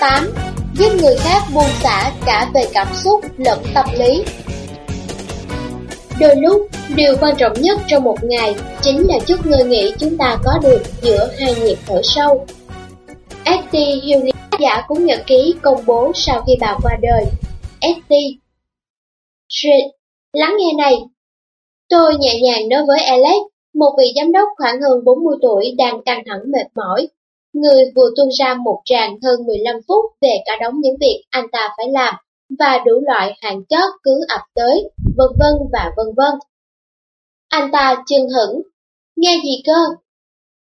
8. Giúp người khác buông xả cả về cảm xúc lẫn tâm lý. Đôi lúc, điều quan trọng nhất trong một ngày chính là chút ngơi nghỉ chúng ta có được giữa hai nhịp thở sâu. S.T. Hewlett giả cuốn nhật ký công bố sau khi bà qua đời. S.T. Lắng nghe này. Tôi nhẹ nhàng nói với Alex, một vị giám đốc khoảng hơn 40 tuổi đang căng thẳng mệt mỏi. Người vừa tuôn ra một tràng hơn 15 phút về cả đống những việc anh ta phải làm và đủ loại hạn chót cứ ập tới, vân vân và vân vân. Anh ta chưng hững, nghe gì cơ?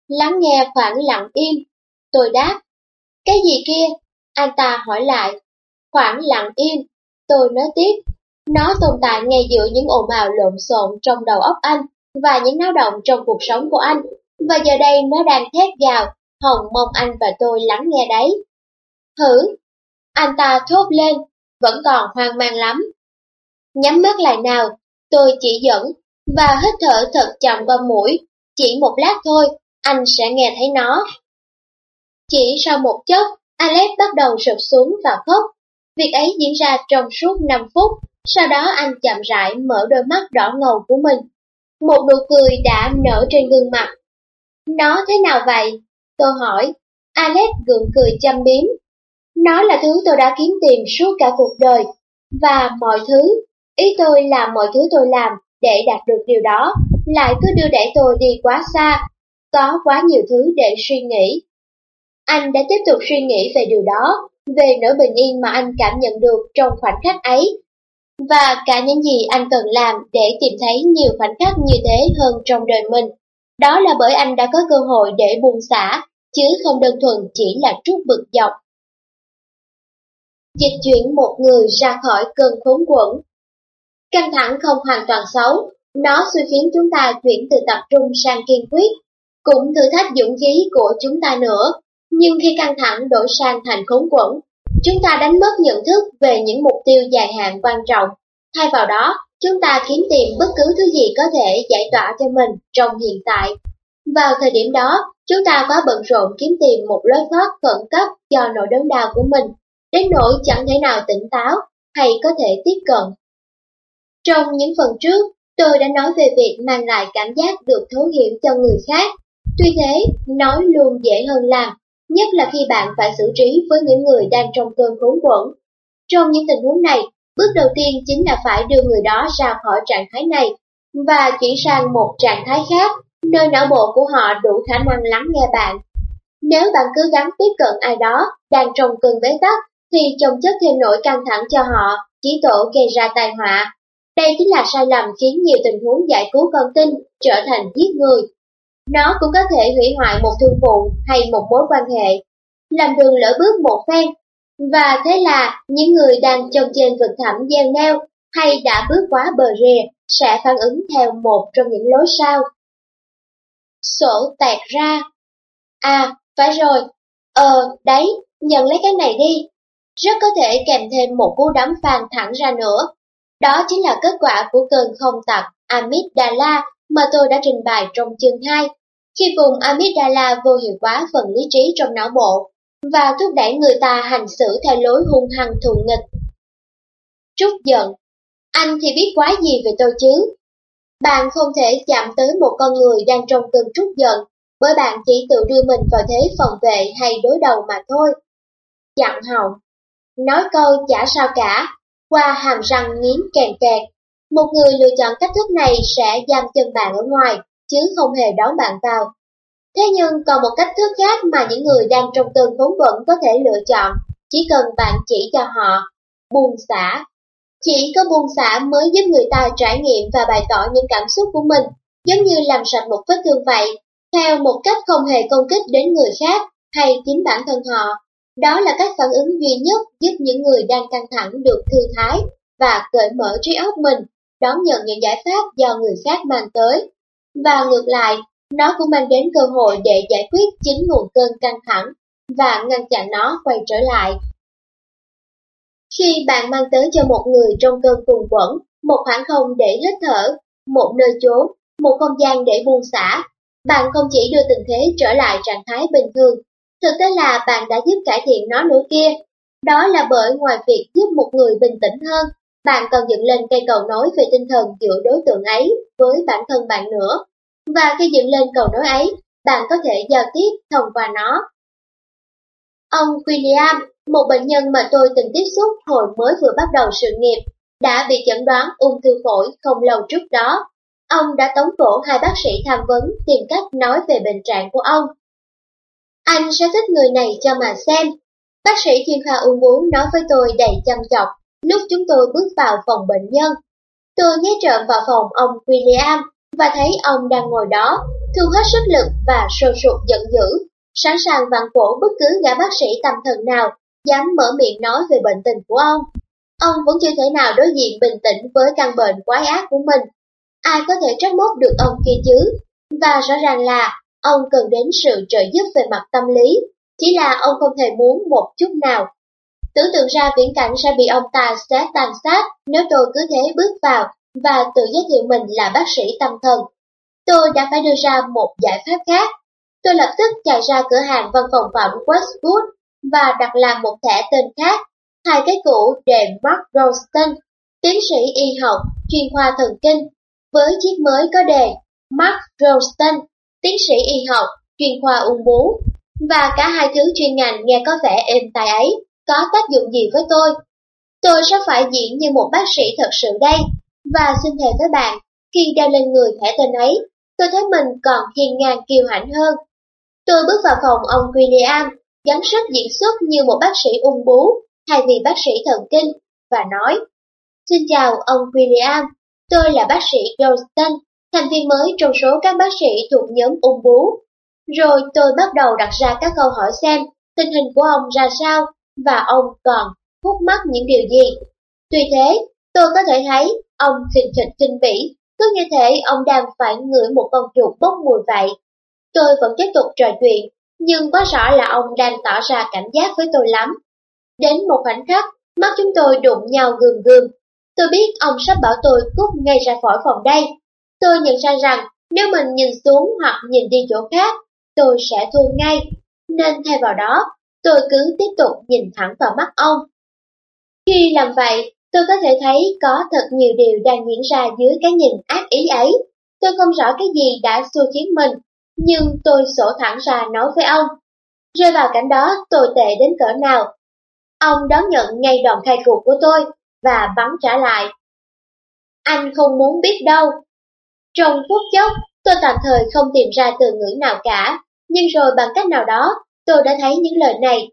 Lắng nghe khoảng lặng im, tôi đáp, cái gì kia? Anh ta hỏi lại, khoảng lặng im, tôi nói tiếp, nó tồn tại ngay giữa những ồn ào lộn xộn trong đầu óc anh và những náo động trong cuộc sống của anh, và giờ đây nó đang thét gào, hồng mong anh và tôi lắng nghe đấy. Thử, anh ta thốt lên, vẫn còn hoang mang lắm. Nhắm mắt lại nào, tôi chỉ dẫn, và hít thở thật chậm qua mũi, chỉ một lát thôi, anh sẽ nghe thấy nó. Chỉ sau một chốc, Alex bắt đầu sụp xuống và khóc. Việc ấy diễn ra trong suốt 5 phút, sau đó anh chậm rãi mở đôi mắt đỏ ngầu của mình. Một nụ cười đã nở trên gương mặt. Nó thế nào vậy? Tôi hỏi. Alex gượng cười chăm biếm. Nó là thứ tôi đã kiếm tìm suốt cả cuộc đời. Và mọi thứ, ý tôi là mọi thứ tôi làm để đạt được điều đó, lại cứ đưa đẩy tôi đi quá xa, có quá nhiều thứ để suy nghĩ. Anh đã tiếp tục suy nghĩ về điều đó, về nỗi bình yên mà anh cảm nhận được trong khoảnh khắc ấy, và cả những gì anh cần làm để tìm thấy nhiều khoảnh khắc như thế hơn trong đời mình. Đó là bởi anh đã có cơ hội để buông xả, chứ không đơn thuần chỉ là trút bực dọc. Dịch chuyển một người ra khỏi cơn khốn quẩn Căng thẳng không hoàn toàn xấu, nó suy khiến chúng ta chuyển từ tập trung sang kiên quyết, cũng thử thách dũng khí của chúng ta nữa. Nhưng khi căng thẳng đổi sang thành khốn quẩn, chúng ta đánh mất nhận thức về những mục tiêu dài hạn quan trọng. Thay vào đó, chúng ta kiếm tìm bất cứ thứ gì có thể giải tỏa cho mình trong hiện tại. Vào thời điểm đó, chúng ta quá bận rộn kiếm tìm một lối thoát khẩn cấp cho nỗi đớn đau của mình, đến nỗi chẳng thể nào tỉnh táo hay có thể tiếp cận. Trong những phần trước, tôi đã nói về việc mang lại cảm giác được thấu hiểu cho người khác. Tuy thế, nói luôn dễ hơn làm, nhất là khi bạn phải xử trí với những người đang trong cơn khốn quẩn. Trong những tình huống này, bước đầu tiên chính là phải đưa người đó ra khỏi trạng thái này và chuyển sang một trạng thái khác, nơi não bộ của họ đủ khả năng lắng nghe bạn. Nếu bạn cứ gắng tiếp cận ai đó đang trong cơn bế tắc, thì chồng chất thêm nỗi căng thẳng cho họ, chỉ tổ gây ra tai họa. Đây chính là sai lầm khiến nhiều tình huống giải cứu con tin trở thành giết người. Nó cũng có thể hủy hoại một thương vụ hay một mối quan hệ, làm đường lỡ bước một phen. Và thế là những người đang trong trên vực thẳm gieo neo hay đã bước quá bờ rìa sẽ phản ứng theo một trong những lối sau. Sổ tạc ra. À, phải rồi. Ờ, đấy, nhận lấy cái này đi. Rất có thể kèm thêm một cú đấm phàn thẳng ra nữa. Đó chính là kết quả của cơn không tặc amygdala mà tôi đã trình bày trong chương 2, khi vùng amygdala vô hiệu hóa phần lý trí trong não bộ và thúc đẩy người ta hành xử theo lối hung hăng thù nghịch. Trúc giận Anh thì biết quá gì về tôi chứ? Bạn không thể chạm tới một con người đang trong cơn trút giận, bởi bạn chỉ tự đưa mình vào thế phòng vệ hay đối đầu mà thôi. Chặn họng Nói câu chả sao cả, qua hàm răng nghiến kèn kẹt. Một người lựa chọn cách thức này sẽ giam chân bạn ở ngoài, chứ không hề đón bạn vào. Thế nhưng còn một cách thức khác mà những người đang trong cơn khốn vẫn có thể lựa chọn, chỉ cần bạn chỉ cho họ, buông xả. Chỉ có buông xả mới giúp người ta trải nghiệm và bày tỏ những cảm xúc của mình, giống như làm sạch một vết thương vậy, theo một cách không hề công kích đến người khác hay chính bản thân họ. Đó là cách phản ứng duy nhất giúp những người đang căng thẳng được thư thái và cởi mở trí óc mình, đón nhận những giải pháp do người khác mang tới. Và ngược lại, nó cũng mang đến cơ hội để giải quyết chính nguồn cơn căng thẳng và ngăn chặn nó quay trở lại. Khi bạn mang tới cho một người trong cơn cùng quẩn, một khoảng không để hít thở, một nơi chốn, một không gian để buông xả, bạn không chỉ đưa tình thế trở lại trạng thái bình thường, Thực tế là bạn đã giúp cải thiện nó nữa kia. Đó là bởi ngoài việc giúp một người bình tĩnh hơn, bạn còn dựng lên cây cầu nối về tinh thần giữa đối tượng ấy với bản thân bạn nữa. Và khi dựng lên cầu nối ấy, bạn có thể giao tiếp thông qua nó. Ông William, một bệnh nhân mà tôi từng tiếp xúc hồi mới vừa bắt đầu sự nghiệp, đã bị chẩn đoán ung thư phổi không lâu trước đó. Ông đã tống cổ hai bác sĩ tham vấn tìm cách nói về bệnh trạng của ông. Anh sẽ thích người này cho mà xem. Bác sĩ chuyên khoa ung bướu nói với tôi đầy chăm chọc lúc chúng tôi bước vào phòng bệnh nhân. Tôi nghe trộm vào phòng ông William và thấy ông đang ngồi đó, thu hết sức lực và sôi sụt giận dữ, sẵn sàng vặn cổ bất cứ gã bác sĩ tâm thần nào dám mở miệng nói về bệnh tình của ông. Ông vẫn chưa thể nào đối diện bình tĩnh với căn bệnh quái ác của mình. Ai có thể trách móc được ông kia chứ? Và rõ ràng là ông cần đến sự trợ giúp về mặt tâm lý, chỉ là ông không hề muốn một chút nào. Tưởng tượng ra viễn cảnh sẽ bị ông ta xé tàn sát nếu tôi cứ thế bước vào và tự giới thiệu mình là bác sĩ tâm thần. Tôi đã phải đưa ra một giải pháp khác. Tôi lập tức chạy ra cửa hàng văn phòng phẩm Westwood và đặt làm một thẻ tên khác, hai cái cũ để Mark Ralston, tiến sĩ y học, chuyên khoa thần kinh, với chiếc mới có đề Mark Ralston, tiến sĩ y học, chuyên khoa ung bướu. Và cả hai thứ chuyên ngành nghe có vẻ êm tai ấy, có tác dụng gì với tôi? Tôi sẽ phải diễn như một bác sĩ thật sự đây, và xin thề với bạn, khi đeo lên người thẻ tên ấy, tôi thấy mình còn hiền ngang kiêu hãnh hơn. Tôi bước vào phòng ông William, gắng sức diễn xuất như một bác sĩ ung bú thay vì bác sĩ thần kinh, và nói, Xin chào ông William, tôi là bác sĩ Johnston, thành viên mới trong số các bác sĩ thuộc nhóm ung bú. Rồi tôi bắt đầu đặt ra các câu hỏi xem tình hình của ông ra sao và ông còn hút mắt những điều gì. Tuy thế, tôi có thể thấy ông khình khịch kinh bỉ, cứ như thể ông đang phải ngửi một con chuột bốc mùi vậy. Tôi vẫn tiếp tục trò chuyện, nhưng quá rõ là ông đang tỏ ra cảnh giác với tôi lắm. Đến một khoảnh khắc, mắt chúng tôi đụng nhau gườm gườm. Tôi biết ông sắp bảo tôi cút ngay ra khỏi phòng đây. Tôi nhận ra rằng nếu mình nhìn xuống hoặc nhìn đi chỗ khác, tôi sẽ thua ngay. Nên thay vào đó, tôi cứ tiếp tục nhìn thẳng vào mắt ông. Khi làm vậy, tôi có thể thấy có thật nhiều điều đang diễn ra dưới cái nhìn ác ý ấy. Tôi không rõ cái gì đã xua khiến mình, nhưng tôi sổ thẳng ra nói với ông. Rơi vào cảnh đó tồi tệ đến cỡ nào. Ông đón nhận ngay đòn khai cuộc của tôi và bắn trả lại. Anh không muốn biết đâu. Trong phút chốc, tôi tạm thời không tìm ra từ ngữ nào cả, nhưng rồi bằng cách nào đó, tôi đã thấy những lời này.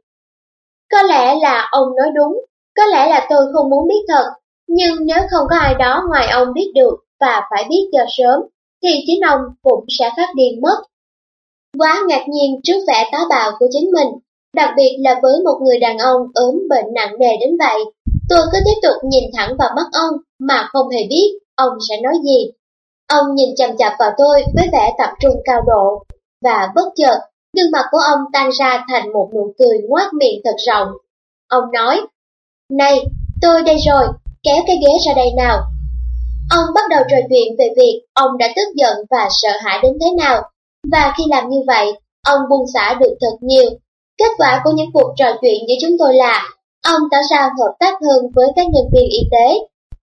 Có lẽ là ông nói đúng, có lẽ là tôi không muốn biết thật, nhưng nếu không có ai đó ngoài ông biết được và phải biết cho sớm, thì chính ông cũng sẽ phát điên mất. Quá ngạc nhiên trước vẻ táo bạo của chính mình, đặc biệt là với một người đàn ông ốm bệnh nặng nề đến vậy. Tôi cứ tiếp tục nhìn thẳng vào mắt ông mà không hề biết ông sẽ nói gì. Ông nhìn chằm chằm vào tôi với vẻ tập trung cao độ, và bất chợt, gương mặt của ông tan ra thành một nụ cười ngoác miệng thật rộng. Ông nói, Này, tôi đây rồi, kéo cái ghế ra đây nào. Ông bắt đầu trò chuyện về việc ông đã tức giận và sợ hãi đến thế nào, và khi làm như vậy, ông buông xả được thật nhiều. Kết quả của những cuộc trò chuyện giữa chúng tôi là, ông tỏ ra hợp tác hơn với các nhân viên y tế.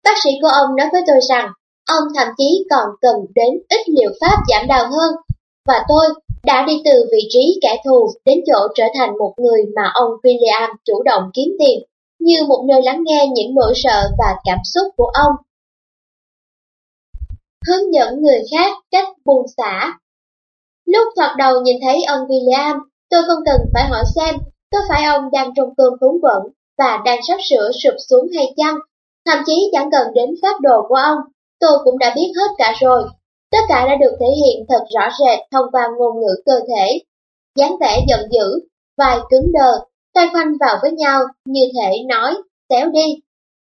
Bác sĩ của ông nói với tôi rằng, ông thậm chí còn cần đến ít liệu pháp giảm đau hơn. Và tôi đã đi từ vị trí kẻ thù đến chỗ trở thành một người mà ông William chủ động kiếm tiền, như một nơi lắng nghe những nỗi sợ và cảm xúc của ông. Hướng dẫn người khác cách buông xả Lúc thoạt đầu nhìn thấy ông William, tôi không cần phải hỏi xem có phải ông đang trong cơn khốn vận và đang sắp sửa sụp xuống hay chăng. Thậm chí chẳng cần đến pháp đồ của ông, tôi cũng đã biết hết cả rồi. Tất cả đã được thể hiện thật rõ rệt thông qua ngôn ngữ cơ thể. dáng vẻ giận dữ, vai cứng đờ, tay khoanh vào với nhau như thể nói, xéo đi.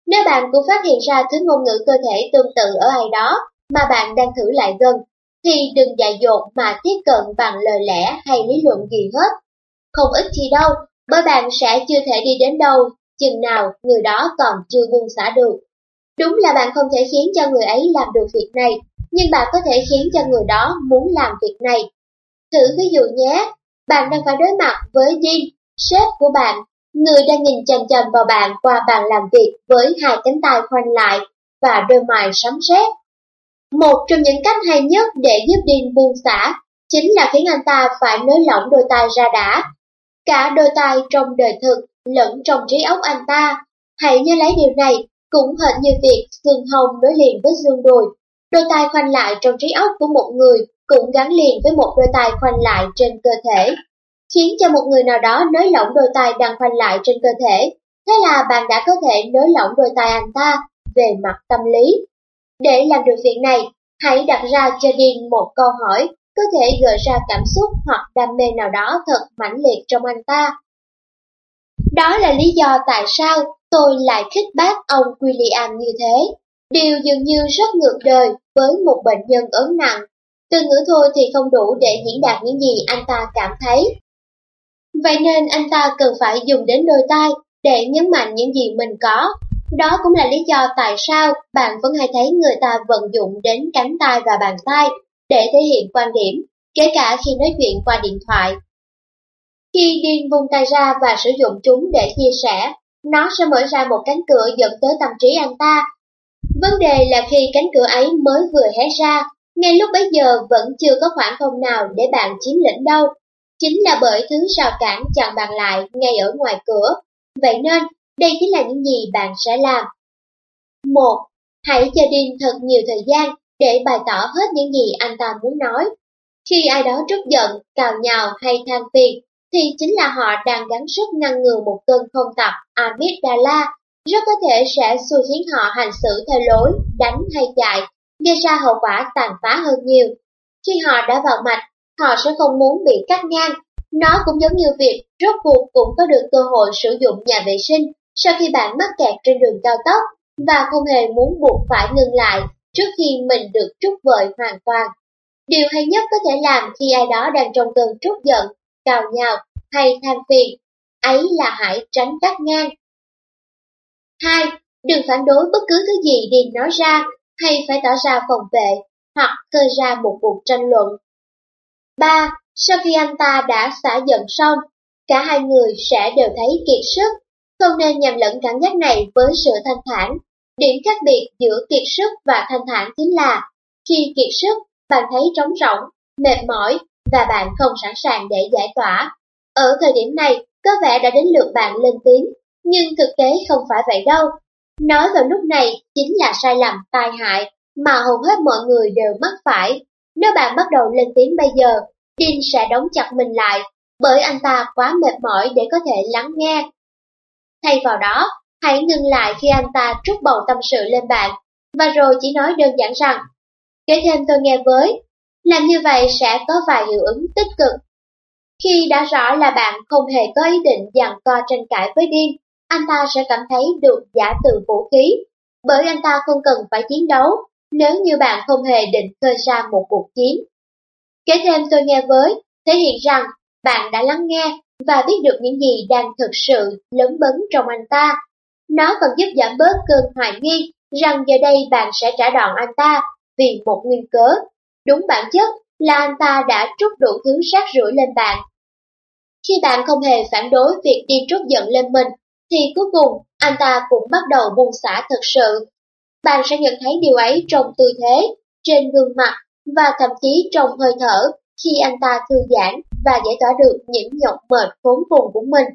Nếu bạn cũng phát hiện ra thứ ngôn ngữ cơ thể tương tự ở ai đó mà bạn đang thử lại gần, thì đừng dại dột mà tiếp cận bằng lời lẽ hay lý luận gì hết. Không ít gì đâu, bởi bạn sẽ chưa thể đi đến đâu, chừng nào người đó còn chưa buông xả được. Đúng là bạn không thể khiến cho người ấy làm được việc này, nhưng bạn có thể khiến cho người đó muốn làm việc này. Thử ví dụ nhé, bạn đang phải đối mặt với Dean, sếp của bạn, người đang nhìn chằm chằm vào bạn qua bàn làm việc với hai cánh tay khoanh lại và đôi mày sắm sét. Một trong những cách hay nhất để giúp Dean buông xả chính là khiến anh ta phải nới lỏng đôi tay ra đã. Cả đôi tay trong đời thực lẫn trong trí óc anh ta. Hãy nhớ lấy điều này, cũng hệt như việc xương hông nối liền với xương đùi. Đôi tay khoanh lại trong trí óc của một người cũng gắn liền với một đôi tay khoanh lại trên cơ thể, khiến cho một người nào đó nới lỏng đôi tay đang khoanh lại trên cơ thể. Thế là bạn đã có thể nới lỏng đôi tay anh ta về mặt tâm lý. Để làm được việc này, hãy đặt ra cho Dean một câu hỏi có thể gợi ra cảm xúc hoặc đam mê nào đó thật mãnh liệt trong anh ta. Đó là lý do tại sao tôi lại khích bác ông William như thế. Điều dường như rất ngược đời với một bệnh nhân ớn nặng. Từ ngữ thôi thì không đủ để diễn đạt những gì anh ta cảm thấy. Vậy nên anh ta cần phải dùng đến đôi tay để nhấn mạnh những gì mình có. Đó cũng là lý do tại sao bạn vẫn hay thấy người ta vận dụng đến cánh tay và bàn tay để thể hiện quan điểm, kể cả khi nói chuyện qua điện thoại. Khi điên vung tay ra và sử dụng chúng để chia sẻ, nó sẽ mở ra một cánh cửa dẫn tới tâm trí anh ta. Vấn đề là khi cánh cửa ấy mới vừa hé ra, ngay lúc bấy giờ vẫn chưa có khoảng không nào để bạn chiếm lĩnh đâu. Chính là bởi thứ rào cản chặn bạn lại ngay ở ngoài cửa. Vậy nên, đây chính là những gì bạn sẽ làm. 1. Hãy cho Dean thật nhiều thời gian để bày tỏ hết những gì anh ta muốn nói. Khi ai đó trút giận, cào nhào hay than phiền, thì chính là họ đang gắng sức ngăn ngừa một cơn không tập amygdala, rất có thể sẽ xui khiến họ hành xử theo lối đánh hay chạy, gây ra hậu quả tàn phá hơn nhiều. Khi họ đã vào mạch, họ sẽ không muốn bị cắt ngang. Nó cũng giống như việc rốt cuộc cũng có được cơ hội sử dụng nhà vệ sinh sau khi bạn mắc kẹt trên đường cao tốc và không hề muốn buộc phải ngừng lại trước khi mình được trút vợi hoàn toàn. Điều hay nhất có thể làm khi ai đó đang trong cơn trút giận, cào nhào hay than phiền, ấy là hãy tránh cắt ngang. 2. Đừng phản đối bất cứ thứ gì Điền nói ra hay phải tỏ ra phòng vệ hoặc khơi ra một cuộc tranh luận. 3. Sau khi anh ta đã xả giận xong, cả hai người sẽ đều thấy kiệt sức, không nên nhầm lẫn cảm giác này với sự thanh thản Điểm khác biệt giữa kiệt sức và thanh thản chính là khi kiệt sức, bạn thấy trống rỗng, mệt mỏi và bạn không sẵn sàng để giải tỏa. Ở thời điểm này, có vẻ đã đến lượt bạn lên tiếng, nhưng thực tế không phải vậy đâu. Nói vào lúc này chính là sai lầm tai hại mà hầu hết mọi người đều mắc phải. Nếu bạn bắt đầu lên tiếng bây giờ, Dean sẽ đóng chặt mình lại bởi anh ta quá mệt mỏi để có thể lắng nghe. Thay vào đó, Hãy ngừng lại khi anh ta trút bầu tâm sự lên bạn, và rồi chỉ nói đơn giản rằng, kể thêm tôi nghe với, làm như vậy sẽ có vài hiệu ứng tích cực. Khi đã rõ là bạn không hề có ý định giằng co tranh cãi với điên, anh ta sẽ cảm thấy được giả từ vũ khí, bởi anh ta không cần phải chiến đấu nếu như bạn không hề định khơi ra một cuộc chiến. Kể thêm tôi nghe với, thể hiện rằng bạn đã lắng nghe và biết được những gì đang thực sự lớn bấn trong anh ta nó còn giúp giảm bớt cơn hoài nghi rằng giờ đây bạn sẽ trả đòn anh ta vì một nguyên cớ. Đúng bản chất là anh ta đã trút đủ thứ sát rưởi lên bạn. Khi bạn không hề phản đối việc đi trút giận lên mình, thì cuối cùng anh ta cũng bắt đầu buông xả thật sự. Bạn sẽ nhận thấy điều ấy trong tư thế, trên gương mặt và thậm chí trong hơi thở khi anh ta thư giãn và giải tỏa được những nhọc mệt khốn cùng của mình.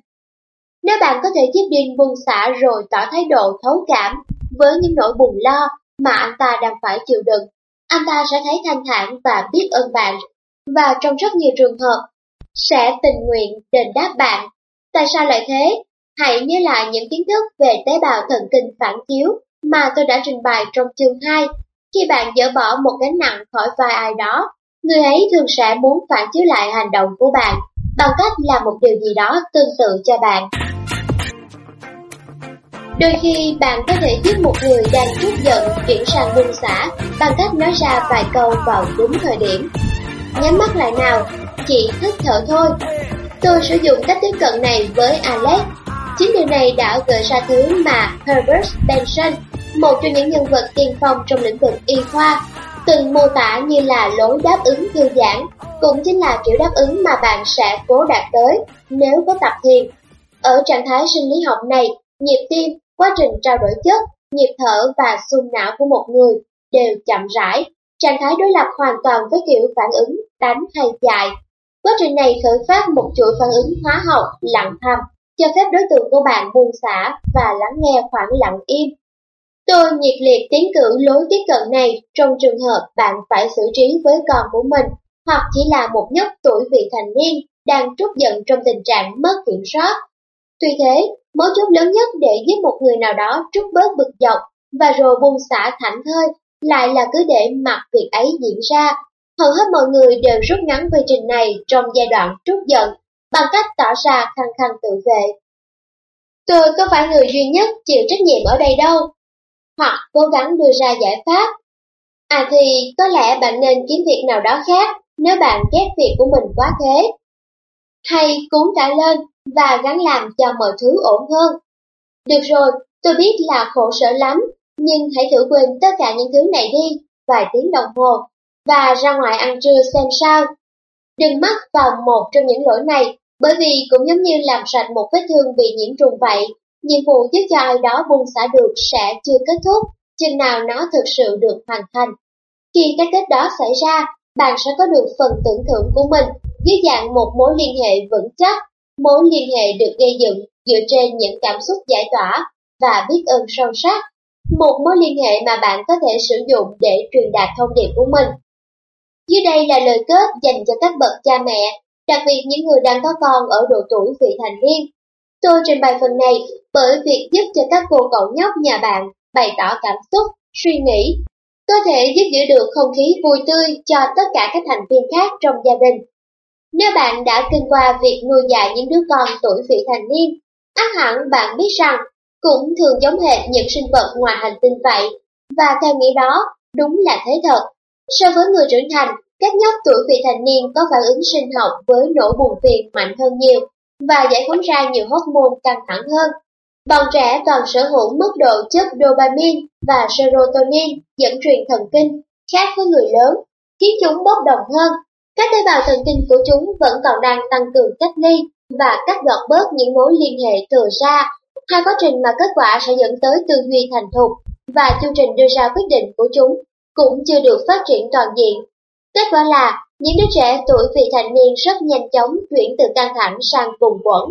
Nếu bạn có thể giúp Dean buông xả rồi tỏ thái độ thấu cảm với những nỗi buồn lo mà anh ta đang phải chịu đựng, anh ta sẽ thấy thanh thản và biết ơn bạn, và trong rất nhiều trường hợp, sẽ tình nguyện đền đáp bạn. Tại sao lại thế? Hãy nhớ lại những kiến thức về tế bào thần kinh phản chiếu mà tôi đã trình bày trong chương 2. Khi bạn dỡ bỏ một gánh nặng khỏi vai ai đó, người ấy thường sẽ muốn phản chiếu lại hành động của bạn bằng cách làm một điều gì đó tương tự cho bạn. Đôi khi bạn có thể giúp một người đang chút giận chuyển sang buông xả bằng cách nói ra vài câu vào đúng thời điểm. Nhắm mắt lại nào, chỉ hít thở thôi. Tôi sử dụng cách tiếp cận này với Alex. Chính điều này đã gợi ra thứ mà Herbert Benson, một trong những nhân vật tiên phong trong lĩnh vực y khoa, từng mô tả như là lối đáp ứng thư giãn, cũng chính là kiểu đáp ứng mà bạn sẽ cố đạt tới nếu có tập thiền. Ở trạng thái sinh lý học này, nhịp tim, quá trình trao đổi chất, nhịp thở và xung não của một người đều chậm rãi, trạng thái đối lập hoàn toàn với kiểu phản ứng đánh hay chạy. Quá trình này khởi phát một chuỗi phản ứng hóa học lặng thầm, cho phép đối tượng của bạn buông xả và lắng nghe khoảng lặng im. Tôi nhiệt liệt tiến cử lối tiếp cận này trong trường hợp bạn phải xử trí với con của mình hoặc chỉ là một nhóc tuổi vị thành niên đang trút giận trong tình trạng mất kiểm soát. Tuy thế, mấu chốt lớn nhất để giúp một người nào đó trút bớt bực dọc và rồi buông xả thảnh thơi lại là cứ để mặc việc ấy diễn ra. Hầu hết mọi người đều rút ngắn quy trình này trong giai đoạn trút giận bằng cách tỏ ra khăng khăng tự vệ. Tôi có phải người duy nhất chịu trách nhiệm ở đây đâu, hoặc cố gắng đưa ra giải pháp. À thì có lẽ bạn nên kiếm việc nào đó khác nếu bạn ghét việc của mình quá thế. Hay cuốn trả lên và gắng làm cho mọi thứ ổn hơn. Được rồi, tôi biết là khổ sở lắm, nhưng hãy thử quên tất cả những thứ này đi, vài tiếng đồng hồ, và ra ngoài ăn trưa xem sao. Đừng mắc vào một trong những lỗi này, bởi vì cũng giống như làm sạch một vết thương bị nhiễm trùng vậy, nhiệm vụ giúp cho ai đó buông xả được sẽ chưa kết thúc, chừng nào nó thực sự được hoàn thành. Khi cái kết đó xảy ra, bạn sẽ có được phần tưởng thưởng của mình dưới dạng một mối liên hệ vững chắc, mối liên hệ được gây dựng dựa trên những cảm xúc giải tỏa và biết ơn sâu sắc, một mối liên hệ mà bạn có thể sử dụng để truyền đạt thông điệp của mình. Dưới đây là lời kết dành cho các bậc cha mẹ, đặc biệt những người đang có con ở độ tuổi vị thành niên. Tôi trình bày phần này bởi việc giúp cho các cô cậu nhóc nhà bạn bày tỏ cảm xúc, suy nghĩ có thể giúp giữ được không khí vui tươi cho tất cả các thành viên khác trong gia đình. Nếu bạn đã kinh qua việc nuôi dạy những đứa con tuổi vị thành niên, ác hẳn bạn biết rằng cũng thường giống hệt những sinh vật ngoài hành tinh vậy, và theo nghĩa đó, đúng là thế thật. So với người trưởng thành, các nhóc tuổi vị thành niên có phản ứng sinh học với nỗi buồn phiền mạnh hơn nhiều và giải phóng ra nhiều hormone căng thẳng hơn. Bọn trẻ còn sở hữu mức độ chất dopamine và serotonin dẫn truyền thần kinh, khác với người lớn, khiến chúng bốc đồng hơn. Các tế bào thần kinh của chúng vẫn còn đang tăng cường cách ly và cắt gọt bớt những mối liên hệ thừa ra, hai quá trình mà kết quả sẽ dẫn tới tư duy thành thục và chương trình đưa ra quyết định của chúng cũng chưa được phát triển toàn diện. Kết quả là những đứa trẻ tuổi vị thành niên rất nhanh chóng chuyển từ căng thẳng sang cùng quẩn.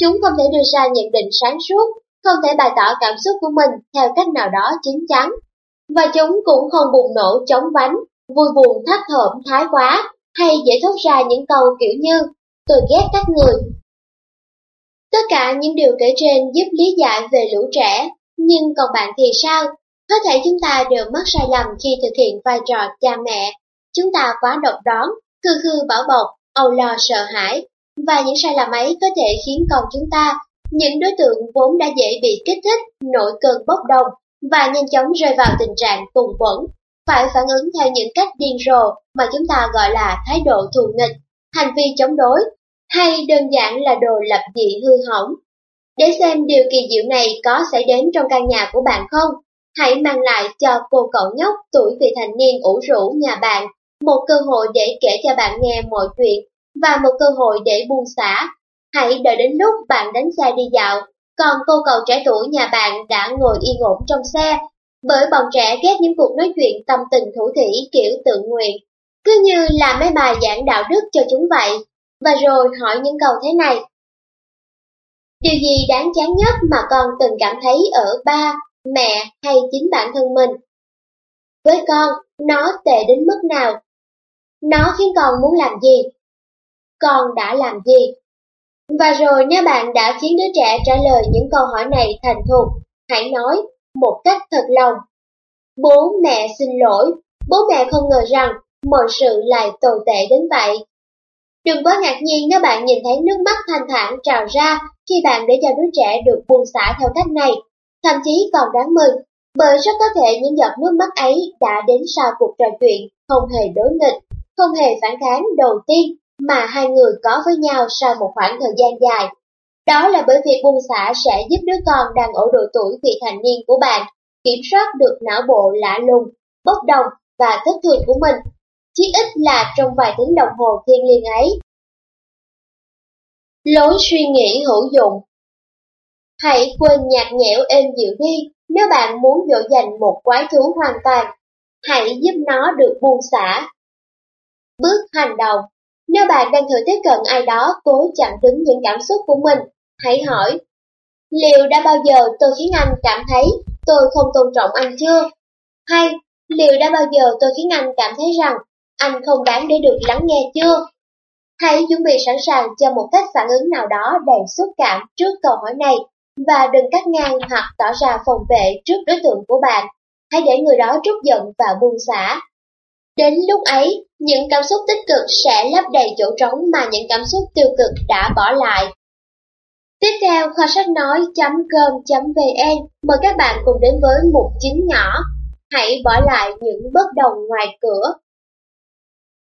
Chúng không thể đưa ra nhận định sáng suốt, không thể bày tỏ cảm xúc của mình theo cách nào đó chín chắn. Và chúng cũng không bùng nổ chống vánh, vui buồn thất thởm thái quá, hay dễ thốt ra những câu kiểu như tôi ghét các người. Tất cả những điều kể trên giúp lý giải về lũ trẻ, nhưng còn bạn thì sao? Có thể chúng ta đều mắc sai lầm khi thực hiện vai trò cha mẹ. Chúng ta quá độc đoán, khư khư bảo bọc, âu lo sợ hãi, và những sai lầm ấy có thể khiến con chúng ta, những đối tượng vốn đã dễ bị kích thích, nổi cơn bốc đồng và nhanh chóng rơi vào tình trạng tùng quẩn, phải phản ứng theo những cách điên rồ mà chúng ta gọi là thái độ thù nghịch, hành vi chống đối, hay đơn giản là đồ lập dị hư hỏng. Để xem điều kỳ diệu này có xảy đến trong căn nhà của bạn không, hãy mang lại cho cô cậu nhóc tuổi vị thành niên ủ rũ nhà bạn một cơ hội để kể cho bạn nghe mọi chuyện và một cơ hội để buông xả. Hãy đợi đến lúc bạn đánh xe đi dạo, còn cô cậu trẻ tuổi nhà bạn đã ngồi yên ổn trong xe, bởi bọn trẻ ghét những cuộc nói chuyện tâm tình thủ thỉ kiểu tự nguyện, cứ như là mấy bài giảng đạo đức cho chúng vậy, và rồi hỏi những câu thế này. Điều gì đáng chán nhất mà con từng cảm thấy ở ba, mẹ hay chính bản thân mình? Với con, nó tệ đến mức nào? Nó khiến con muốn làm gì? con đã làm gì? Và rồi nếu bạn đã khiến đứa trẻ trả lời những câu hỏi này thành thục, hãy nói một cách thật lòng. Bố mẹ xin lỗi, bố mẹ không ngờ rằng mọi sự lại tồi tệ đến vậy. Đừng quá ngạc nhiên nếu bạn nhìn thấy nước mắt thanh thản trào ra khi bạn để cho đứa trẻ được buông xả theo cách này, thậm chí còn đáng mừng, bởi rất có thể những giọt nước mắt ấy đã đến sau cuộc trò chuyện không hề đối nghịch, không hề phản kháng đầu tiên mà hai người có với nhau sau một khoảng thời gian dài. Đó là bởi việc buông xả sẽ giúp đứa con đang ở độ tuổi vị thành niên của bạn kiểm soát được não bộ lạ lùng, bốc đồng và thất thường của mình. chí ít là trong vài tiếng đồng hồ thiên liêng ấy. Lối suy nghĩ hữu dụng Hãy quên nhạt nhẽo êm dịu đi nếu bạn muốn dỗ dành một quái thú hoàn toàn. Hãy giúp nó được buông xả. Bước hành động Nếu bạn đang thử tiếp cận ai đó cố chặn đứng những cảm xúc của mình, hãy hỏi Liệu đã bao giờ tôi khiến anh cảm thấy tôi không tôn trọng anh chưa? Hay liệu đã bao giờ tôi khiến anh cảm thấy rằng anh không đáng để được lắng nghe chưa? Hãy chuẩn bị sẵn sàng cho một cách phản ứng nào đó đầy xúc cảm trước câu hỏi này và đừng cắt ngang hoặc tỏ ra phòng vệ trước đối tượng của bạn. Hãy để người đó trút giận và buông xả. Đến lúc ấy, những cảm xúc tích cực sẽ lấp đầy chỗ trống mà những cảm xúc tiêu cực đã bỏ lại. Tiếp theo, kho sách nói.com.vn mời các bạn cùng đến với mục chính nhỏ. Hãy bỏ lại những bất đồng ngoài cửa.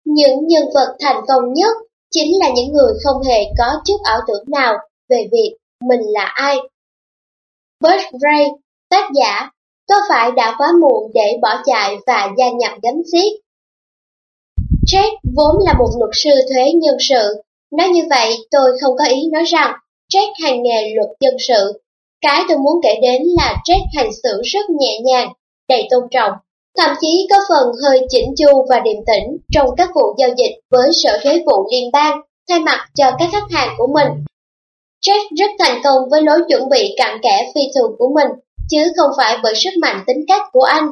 Những nhân vật thành công nhất chính là những người không hề có chút ảo tưởng nào về việc mình là ai. Bert Ray, tác giả, có phải đã quá muộn để bỏ chạy và gia nhập gánh xiết? Jack vốn là một luật sư thuế nhân sự. Nói như vậy, tôi không có ý nói rằng Jack hành nghề luật dân sự. Cái tôi muốn kể đến là Jack hành xử rất nhẹ nhàng, đầy tôn trọng, thậm chí có phần hơi chỉnh chu và điềm tĩnh trong các vụ giao dịch với Sở Thuế vụ Liên bang, thay mặt cho các khách hàng của mình. Jack rất thành công với lối chuẩn bị cặn kẽ phi thường của mình, chứ không phải bởi sức mạnh tính cách của anh.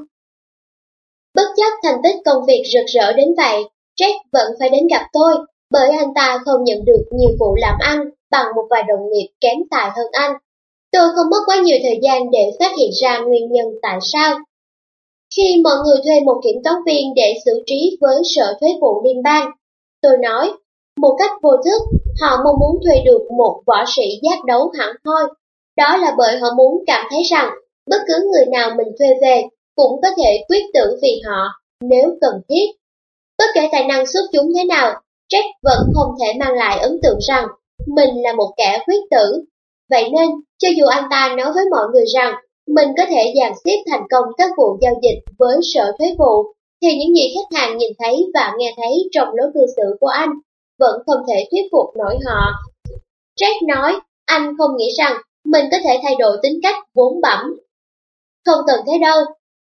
Bất chấp thành tích công việc rực rỡ đến vậy, Jack vẫn phải đến gặp tôi, bởi anh ta không nhận được nhiều vụ làm ăn bằng một vài đồng nghiệp kém tài hơn anh. Tôi không mất quá nhiều thời gian để phát hiện ra nguyên nhân tại sao. Khi mọi người thuê một kiểm toán viên để xử trí với Sở Thuế vụ Liên bang, tôi nói, một cách vô thức, họ mong muốn thuê được một võ sĩ giác đấu hẳn hoi. Đó là bởi họ muốn cảm thấy rằng bất cứ người nào mình thuê về cũng có thể quyết tử vì họ nếu cần thiết. Bất kể tài năng xuất chúng thế nào, Jack vẫn không thể mang lại ấn tượng rằng mình là một kẻ khuyết tử. Vậy nên, cho dù anh ta nói với mọi người rằng mình có thể dàn xếp thành công các vụ giao dịch với sở thuế vụ, thì những gì khách hàng nhìn thấy và nghe thấy trong lối cư xử của anh vẫn không thể thuyết phục nổi họ. Jack nói, anh không nghĩ rằng mình có thể thay đổi tính cách vốn bẩm. Không cần thế đâu,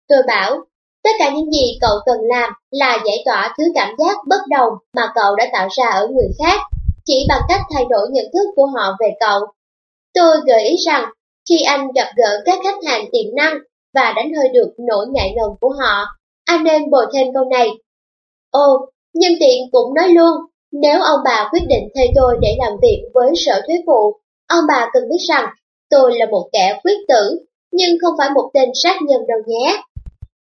tôi bảo, tất cả những gì cậu cần làm là giải tỏa thứ cảm giác bất đồng mà cậu đã tạo ra ở người khác, chỉ bằng cách thay đổi nhận thức của họ về cậu. Tôi gợi ý rằng, khi anh gặp gỡ các khách hàng tiềm năng và đánh hơi được nỗi ngại ngần của họ, anh nên bồi thêm câu này. Ồ, nhân tiện cũng nói luôn, nếu ông bà quyết định thuê tôi để làm việc với sở thuế vụ, ông bà cần biết rằng tôi là một kẻ quyết tử, nhưng không phải một tên sát nhân đâu nhé.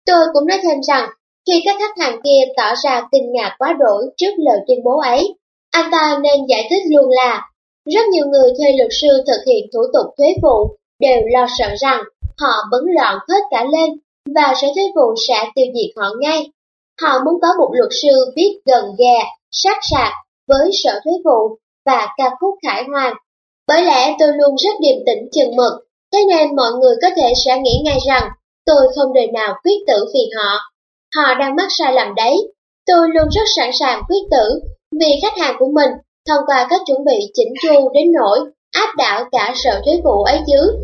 Tôi cũng nói thêm rằng, khi các khách hàng kia tỏ ra kinh ngạc quá đổi trước lời tuyên bố ấy, anh ta nên giải thích luôn là rất nhiều người thuê luật sư thực hiện thủ tục thuế vụ đều lo sợ rằng họ bấn loạn hết cả lên và sở thuế vụ sẽ tiêu diệt họ ngay. Họ muốn có một luật sư biết gần ghè, sát sạc với sở thuế vụ và ca khúc khải hoàn. Bởi lẽ tôi luôn rất điềm tĩnh chừng mực, thế nên mọi người có thể sẽ nghĩ ngay rằng tôi không đời nào quyết tử vì họ. Họ đang mắc sai lầm đấy. Tôi luôn rất sẵn sàng quyết tử vì khách hàng của mình thông qua các chuẩn bị chỉnh chu đến nỗi áp đảo cả sở thuế vụ ấy chứ.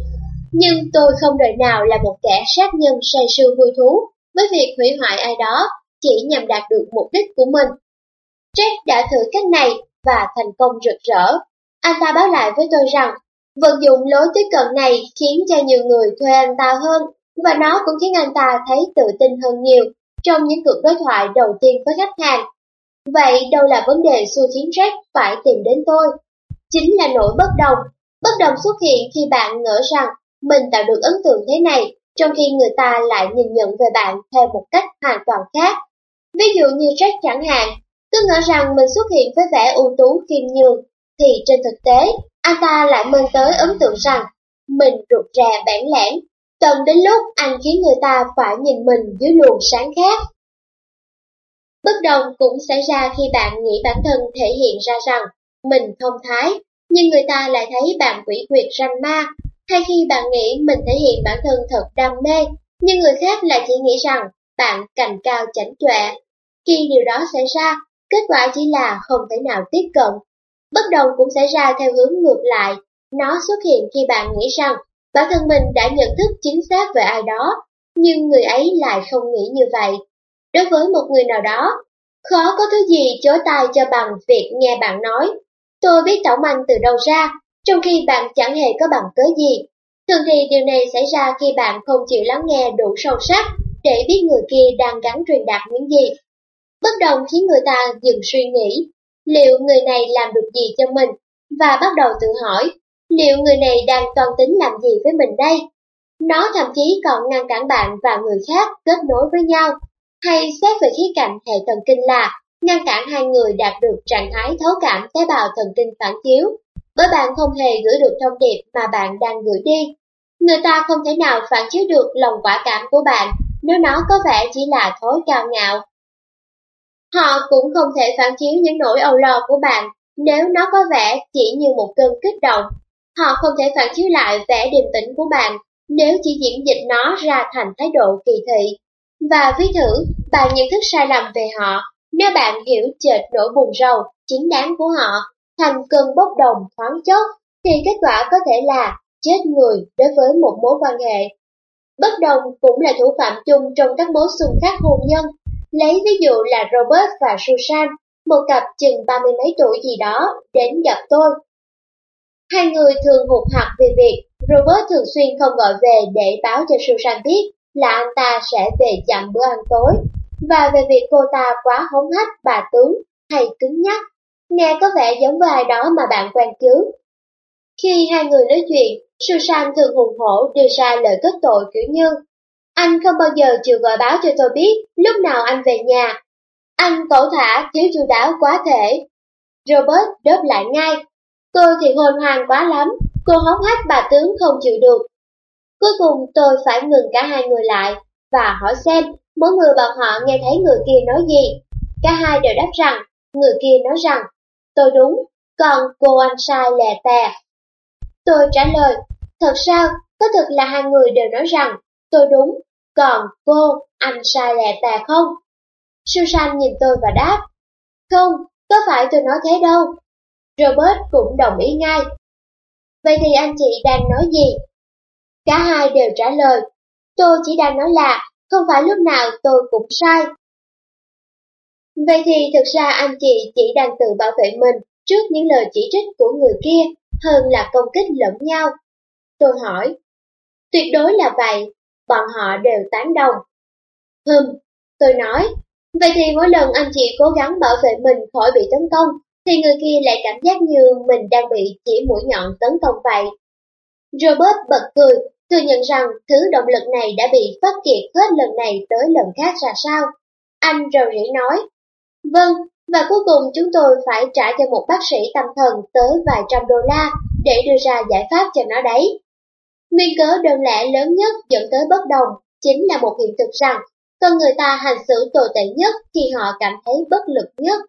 Nhưng tôi không đời nào là một kẻ sát nhân say sưa vui thú với việc hủy hoại ai đó chỉ nhằm đạt được mục đích của mình. Jack đã thử cách này và thành công rực rỡ. Anh ta báo lại với tôi rằng, vận dụng lối tiếp cận này khiến cho nhiều người thuê anh ta hơn, và nó cũng khiến anh ta thấy tự tin hơn nhiều trong những cuộc đối thoại đầu tiên với khách hàng. Vậy đâu là vấn đề xui khiến Jack phải tìm đến tôi? Chính là nỗi bất đồng. Bất đồng xuất hiện khi bạn ngỡ rằng mình tạo được ấn tượng thế này, trong khi người ta lại nhìn nhận về bạn theo một cách hoàn toàn khác. Ví dụ như Jack chẳng hạn, cứ ngỡ rằng mình xuất hiện với vẻ ưu tú khiêm nhường, thì trên thực tế, anh ta lại mang tới ấn tượng rằng mình rụt rè bản lẽn, tầm đến lúc anh khiến người ta phải nhìn mình dưới luồng sáng khác. Bất đồng cũng xảy ra khi bạn nghĩ bản thân thể hiện ra rằng mình thông thái, nhưng người ta lại thấy bạn quỷ quyệt ranh ma, hay khi bạn nghĩ mình thể hiện bản thân thật đam mê, nhưng người khác lại chỉ nghĩ rằng bạn cành cao chảnh chọe. Khi điều đó xảy ra, kết quả chỉ là không thể nào tiếp cận. Bất đồng cũng xảy ra theo hướng ngược lại. Nó xuất hiện khi bạn nghĩ rằng bản thân mình đã nhận thức chính xác về ai đó, nhưng người ấy lại không nghĩ như vậy. Đối với một người nào đó, khó có thứ gì chối tai cho bằng việc nghe bạn nói. Tôi biết tổng anh từ đâu ra, trong khi bạn chẳng hề có bằng cớ gì. Thường thì điều này xảy ra khi bạn không chịu lắng nghe đủ sâu sắc để biết người kia đang gắn truyền đạt những gì. Bất đồng khiến người ta dừng suy nghĩ, liệu người này làm được gì cho mình, và bắt đầu tự hỏi, liệu người này đang toan tính làm gì với mình đây? Nó thậm chí còn ngăn cản bạn và người khác kết nối với nhau, hay xét về khía cạnh hệ thần kinh là ngăn cản hai người đạt được trạng thái thấu cảm tế bào thần kinh phản chiếu, bởi bạn không hề gửi được thông điệp mà bạn đang gửi đi. Người ta không thể nào phản chiếu được lòng quả cảm của bạn nếu nó có vẻ chỉ là thói cao ngạo. Họ cũng không thể phản chiếu những nỗi âu lo của bạn nếu nó có vẻ chỉ như một cơn kích động. Họ không thể phản chiếu lại vẻ điềm tĩnh của bạn nếu chỉ diễn dịch nó ra thành thái độ kỳ thị. Và ví thử, bạn nhận thức sai lầm về họ, nếu bạn hiểu chệch nỗi buồn rầu, chính đáng của họ, thành cơn bốc đồng thoáng chốc, thì kết quả có thể là chết người đối với một mối quan hệ. Bất đồng cũng là thủ phạm chung trong các mối xung khắc hôn nhân. Lấy ví dụ là Robert và Susan, một cặp chừng ba mươi mấy tuổi gì đó, đến gặp tôi. Hai người thường hụt hạt về việc Robert thường xuyên không gọi về để báo cho Susan biết là anh ta sẽ về chậm bữa ăn tối, và về việc cô ta quá hống hách bà tướng hay cứng nhắc. Nghe có vẻ giống với ai đó mà bạn quen chứ. Khi hai người nói chuyện, Susan thường hùng hổ đưa ra lời kết tội kiểu như Anh không bao giờ chịu gọi báo cho tôi biết lúc nào anh về nhà. Anh cẩu thả, thiếu chu đáo quá thể. Robert đớp lại ngay. Tôi thì hồn hoàng quá lắm, cô hốc hách bà tướng không chịu được. Cuối cùng tôi phải ngừng cả hai người lại và hỏi xem mỗi người bọn họ nghe thấy người kia nói gì. Cả hai đều đáp rằng, người kia nói rằng, tôi đúng, còn cô anh sai lè tè. Tôi trả lời, thật sao, có thật là hai người đều nói rằng, tôi đúng, còn cô, anh sai lè tè không? Susan nhìn tôi và đáp, không, có phải tôi nói thế đâu. Robert cũng đồng ý ngay. Vậy thì anh chị đang nói gì? Cả hai đều trả lời, tôi chỉ đang nói là không phải lúc nào tôi cũng sai. Vậy thì thực ra anh chị chỉ đang tự bảo vệ mình trước những lời chỉ trích của người kia hơn là công kích lẫn nhau. Tôi hỏi, tuyệt đối là vậy, bọn họ đều tán đồng. Hừm, tôi nói, vậy thì mỗi lần anh chị cố gắng bảo vệ mình khỏi bị tấn công, thì người kia lại cảm giác như mình đang bị chỉ mũi nhọn tấn công vậy. Robert bật cười, thừa nhận rằng thứ động lực này đã bị phát kiệt hết lần này tới lần khác ra sao. Anh rầu rĩ nói, vâng, và cuối cùng chúng tôi phải trả cho một bác sĩ tâm thần tới vài trăm đô la để đưa ra giải pháp cho nó đấy. Nguyên cớ đơn lẻ lớn nhất dẫn tới bất đồng chính là một hiện thực rằng con người ta hành xử tồi tệ nhất khi họ cảm thấy bất lực nhất.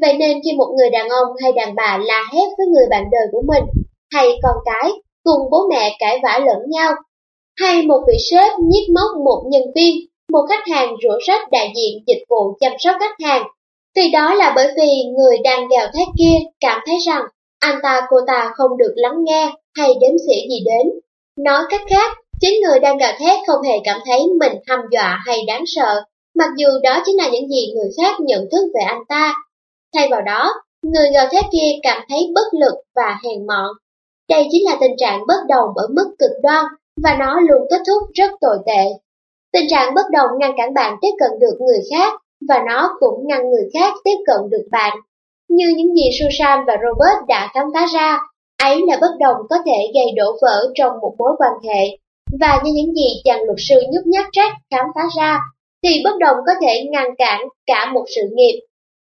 Vậy nên khi một người đàn ông hay đàn bà la hét với người bạn đời của mình, hay con cái, cùng bố mẹ cãi vã lẫn nhau, hay một vị sếp nhiếc móc một nhân viên, một khách hàng rủa rách đại diện dịch vụ chăm sóc khách hàng, thì đó là bởi vì người đang gào thét kia cảm thấy rằng anh ta cô ta không được lắng nghe hay đếm xỉa gì đến. Nói cách khác, chính người đang gào thét không hề cảm thấy mình hăm dọa hay đáng sợ, mặc dù đó chính là những gì người khác nhận thức về anh ta. Thay vào đó, người gào thét kia cảm thấy bất lực và hèn mọn. Đây chính là tình trạng bất đồng ở mức cực đoan và nó luôn kết thúc rất tồi tệ. Tình trạng bất đồng ngăn cản bạn tiếp cận được người khác và nó cũng ngăn người khác tiếp cận được bạn. Như những gì Susan và Robert đã khám phá ra, ấy là bất đồng có thể gây đổ vỡ trong một mối quan hệ. Và như những gì chàng luật sư nhút nhát trách khám phá ra, thì bất đồng có thể ngăn cản cả một sự nghiệp.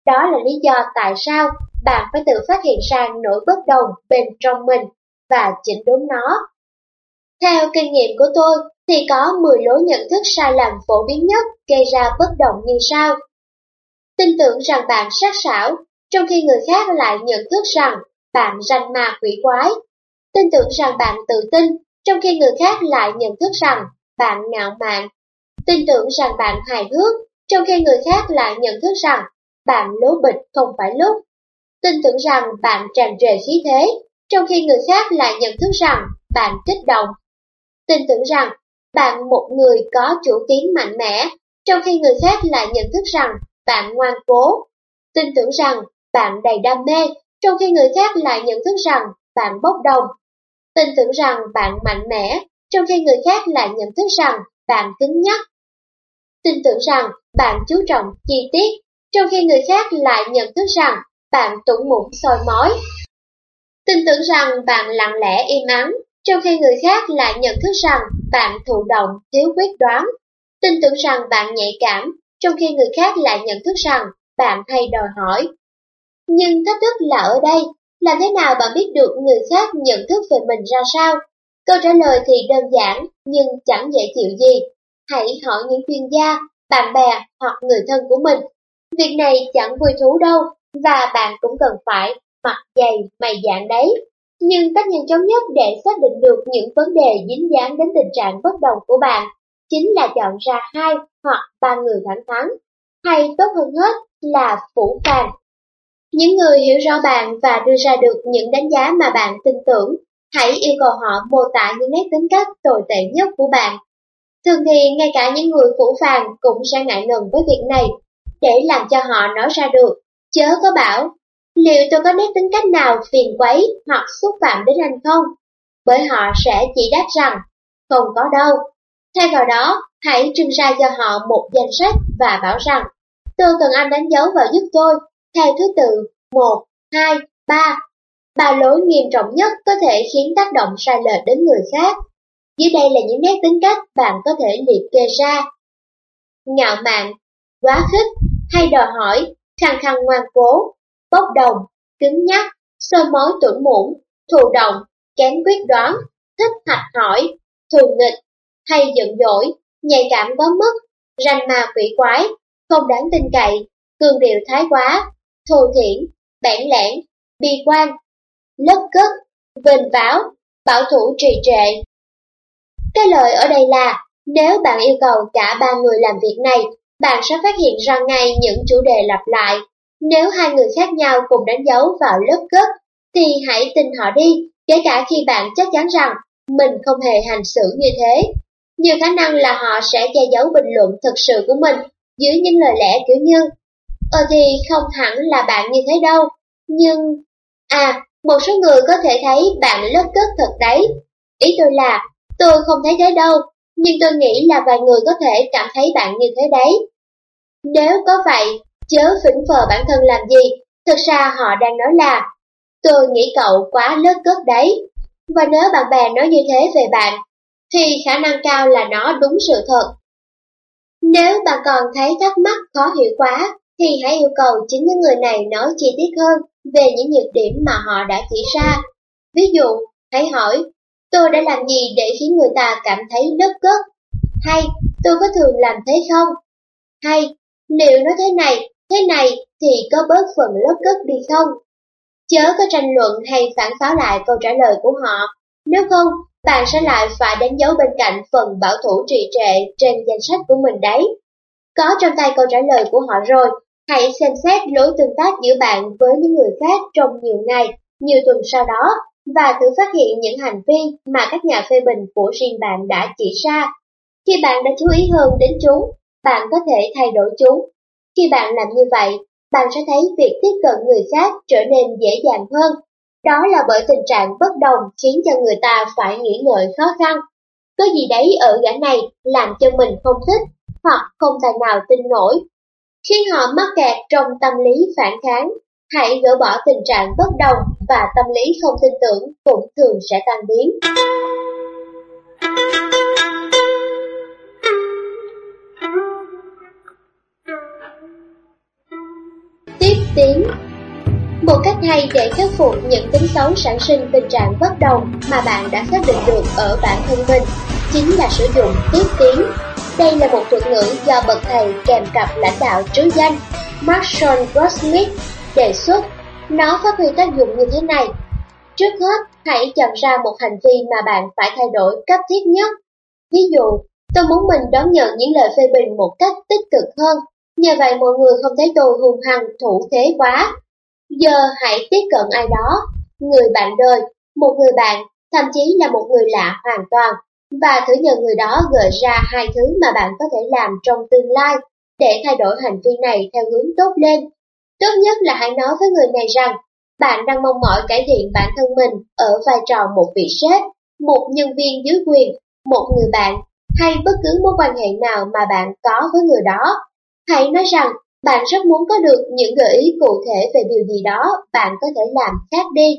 Đó là lý do tại sao bạn phải tự phát hiện ra nỗi bất đồng bên trong mình và chỉnh đốn nó. Theo kinh nghiệm của tôi, thì có 10 lối nhận thức sai lầm phổ biến nhất gây ra bất đồng như sau. Tin tưởng rằng bạn sát sảo, trong khi người khác lại nhận thức rằng bạn ranh ma quỷ quái. Tin tưởng rằng bạn tự tin, trong khi người khác lại nhận thức rằng bạn ngạo mạn. Tin tưởng rằng bạn hài hước, trong khi người khác lại nhận thức rằng bạn lố bịch không phải lúc. Tin tưởng rằng bạn tràn trề khí thế, trong khi người khác lại nhận thức rằng bạn kích động. Tin tưởng rằng bạn một người có chủ kiến mạnh mẽ, trong khi người khác lại nhận thức rằng bạn ngoan cố. Tin tưởng rằng bạn đầy đam mê, trong khi người khác lại nhận thức rằng bạn bốc đồng. Tin tưởng rằng bạn mạnh mẽ, trong khi người khác lại nhận thức rằng bạn cứng nhắc. Tin tưởng rằng bạn chú trọng chi tiết, trong khi người khác lại nhận thức rằng bạn tủng mũng soi mói. Tin tưởng rằng bạn lặng lẽ im ắng, trong khi người khác lại nhận thức rằng bạn thụ động, thiếu quyết đoán. Tin tưởng rằng bạn nhạy cảm, trong khi người khác lại nhận thức rằng bạn hay đòi hỏi. Nhưng thách thức là ở đây, làm thế nào bạn biết được người khác nhận thức về mình ra sao? Câu trả lời thì đơn giản, nhưng chẳng dễ chịu gì. Hãy hỏi những chuyên gia, bạn bè hoặc người thân của mình. Việc này chẳng vui thú đâu, và bạn cũng cần phải mặt dày, mày dạng đấy. Nhưng cách nhanh chóng nhất để xác định được những vấn đề dính dáng đến tình trạng bất đồng của bạn chính là chọn ra hai hoặc ba người thẳng thắn, hay tốt hơn hết là phủ phàng. Những người hiểu rõ bạn và đưa ra được những đánh giá mà bạn tin tưởng, hãy yêu cầu họ mô tả những nét tính cách tồi tệ nhất của bạn. Thường thì ngay cả những người phủ phàng cũng sẽ ngại ngần với việc này, để làm cho họ nói ra được, chớ có bảo, liệu tôi có nét tính cách nào phiền quấy hoặc xúc phạm đến anh không? Bởi họ sẽ chỉ đáp rằng, không có đâu. Thay vào đó, hãy trưng ra cho họ một danh sách và bảo rằng, tôi cần anh đánh dấu vào giúp tôi, theo thứ tự 1, 2, 3. Ba lỗi nghiêm trọng nhất có thể khiến tác động sai lệch đến người khác. Dưới đây là những nét tính cách bạn có thể liệt kê ra. Ngạo mạn, quá khích, hay đòi hỏi, khăng khăng ngoan cố, bốc đồng, cứng nhắc, soi mối tủn muộn, thụ động, kém quyết đoán, thích thạch hỏi, thù nghịch, hay giận dỗi, nhạy cảm quá mức, ranh ma quỷ quái, không đáng tin cậy, cường điệu thái quá, thù thiển, bản lẻn, bi quan, lất cất, vinh váo, bảo thủ trì trệ. Cái lời ở đây là, nếu bạn yêu cầu cả ba người làm việc này, bạn sẽ phát hiện ra ngay những chủ đề lặp lại. Nếu hai người khác nhau cùng đánh dấu vào lớp cất, thì hãy tin họ đi, kể cả khi bạn chắc chắn rằng mình không hề hành xử như thế. Nhiều khả năng là họ sẽ che giấu bình luận thực sự của mình dưới những lời lẽ kiểu như Ờ thì không hẳn là bạn như thế đâu, nhưng... À, một số người có thể thấy bạn lớp cất thật đấy. Ý tôi là, tôi không thấy thế đâu, nhưng tôi nghĩ là vài người có thể cảm thấy bạn như thế đấy. Nếu có vậy, chớ phỉnh phờ bản thân làm gì, thực ra họ đang nói là, tôi nghĩ cậu quá lớt cất đấy. Và nếu bạn bè nói như thế về bạn, thì khả năng cao là nó đúng sự thật. Nếu bạn còn thấy thắc mắc khó hiểu quá, thì hãy yêu cầu chính những người này nói chi tiết hơn về những nhược điểm mà họ đã chỉ ra. Ví dụ, hãy hỏi, tôi đã làm gì để khiến người ta cảm thấy nớt cất? Hay, tôi có thường làm thế không? Hay, liệu nói thế này, thế này thì có bớt phần lớp cất đi không? Chớ có tranh luận hay phản pháo lại câu trả lời của họ, nếu không, bạn sẽ lại phải đánh dấu bên cạnh phần bảo thủ trì trệ trên danh sách của mình đấy. Có trong tay câu trả lời của họ rồi, hãy xem xét lối tương tác giữa bạn với những người khác trong nhiều ngày, nhiều tuần sau đó, và thử phát hiện những hành vi mà các nhà phê bình của riêng bạn đã chỉ ra. Khi bạn đã chú ý hơn đến chúng, bạn có thể thay đổi chúng. Khi bạn làm như vậy, bạn sẽ thấy việc tiếp cận người khác trở nên dễ dàng hơn. Đó là bởi tình trạng bất đồng khiến cho người ta phải nghĩ ngợi khó khăn. Có gì đấy ở gã này làm cho mình không thích hoặc không tài nào tin nổi, khiến họ mắc kẹt trong tâm lý phản kháng. Hãy gỡ bỏ tình trạng bất đồng và tâm lý không tin tưởng cũng thường sẽ tan biến. Tiếp tiến Một cách hay để khắc phục những tính xấu sản sinh tình trạng bất đồng mà bạn đã xác định được ở bản thân mình chính là sử dụng tiếp tiến đây là một thuật ngữ do bậc thầy kèm cặp lãnh đạo trứ danh Marshall Goldsmith đề xuất. Nó phát huy tác dụng như thế này. Trước hết, hãy chọn ra một hành vi mà bạn phải thay đổi cấp thiết nhất. Ví dụ, tôi muốn mình đón nhận những lời phê bình một cách tích cực hơn, Nhờ vậy mọi người không thấy tôi hung hăng thủ thế quá. Giờ hãy tiếp cận ai đó, người bạn đời, một người bạn, thậm chí là một người lạ hoàn toàn, và thử nhờ người đó gợi ra hai thứ mà bạn có thể làm trong tương lai để thay đổi hành vi này theo hướng tốt lên. Tốt nhất là hãy nói với người này rằng bạn đang mong mỏi cải thiện bản thân mình ở vai trò một vị sếp, một nhân viên dưới quyền, một người bạn hay bất cứ mối quan hệ nào mà bạn có với người đó. Hãy nói rằng bạn rất muốn có được những gợi ý cụ thể về điều gì đó bạn có thể làm khác đi,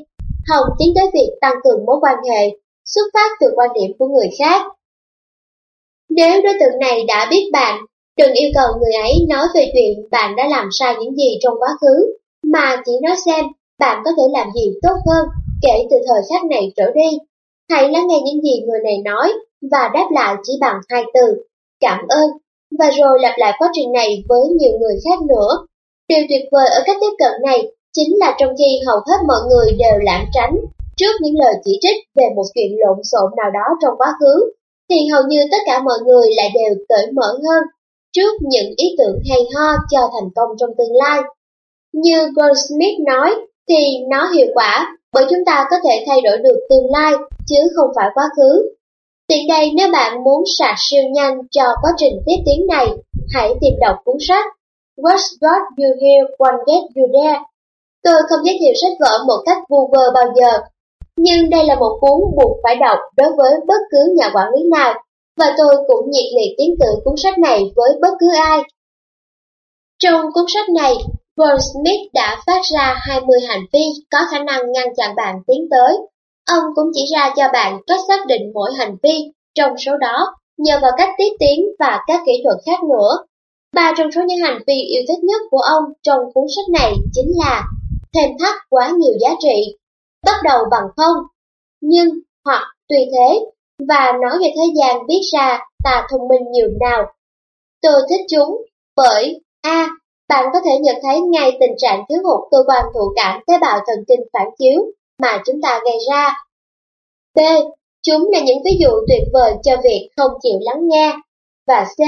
Hồng tiến tới việc tăng cường mối quan hệ, xuất phát từ quan điểm của người khác. Nếu đối tượng này đã biết bạn, đừng yêu cầu người ấy nói về chuyện bạn đã làm sai những gì trong quá khứ, mà chỉ nói xem bạn có thể làm gì tốt hơn kể từ thời khắc này trở đi. Hãy lắng nghe những gì người này nói và đáp lại chỉ bằng hai từ, cảm ơn, và rồi lặp lại quá trình này với nhiều người khác nữa. Điều tuyệt vời ở cách tiếp cận này chính là trong khi hầu hết mọi người đều lãng tránh trước những lời chỉ trích về một chuyện lộn xộn nào đó trong quá khứ, thì hầu như tất cả mọi người lại đều cởi mở hơn trước những ý tưởng hay ho cho thành công trong tương lai. Như Goldsmith nói, thì nó hiệu quả bởi chúng ta có thể thay đổi được tương lai chứ không phải quá khứ. Tiện đây nếu bạn muốn sạc siêu nhanh cho quá trình tiếp tiến này, hãy tìm đọc cuốn sách What's Got You Here Won't Get You There. Tôi không giới thiệu sách vở một cách vu vơ bao giờ, nhưng đây là một cuốn buộc phải đọc đối với bất cứ nhà quản lý nào, và tôi cũng nhiệt liệt tiến cử cuốn sách này với bất cứ ai. Trong cuốn sách này, Goldsmith đã phát ra 20 hành vi có khả năng ngăn chặn bạn tiến tới. Ông cũng chỉ ra cho bạn cách xác định mỗi hành vi trong số đó nhờ vào cách tiếp tiến và các kỹ thuật khác nữa. Ba trong số những hành vi yêu thích nhất của ông trong cuốn sách này chính là thêm thắt quá nhiều giá trị, bắt đầu bằng không, nhưng hoặc tùy thế, và nói về thế gian biết ra ta thông minh nhiều nào. Tôi thích chúng bởi A. Bạn có thể nhận thấy ngay tình trạng thiếu hụt cơ quan thụ cảm tế bào thần kinh phản chiếu mà chúng ta gây ra. B. Chúng là những ví dụ tuyệt vời cho việc không chịu lắng nghe. Và C.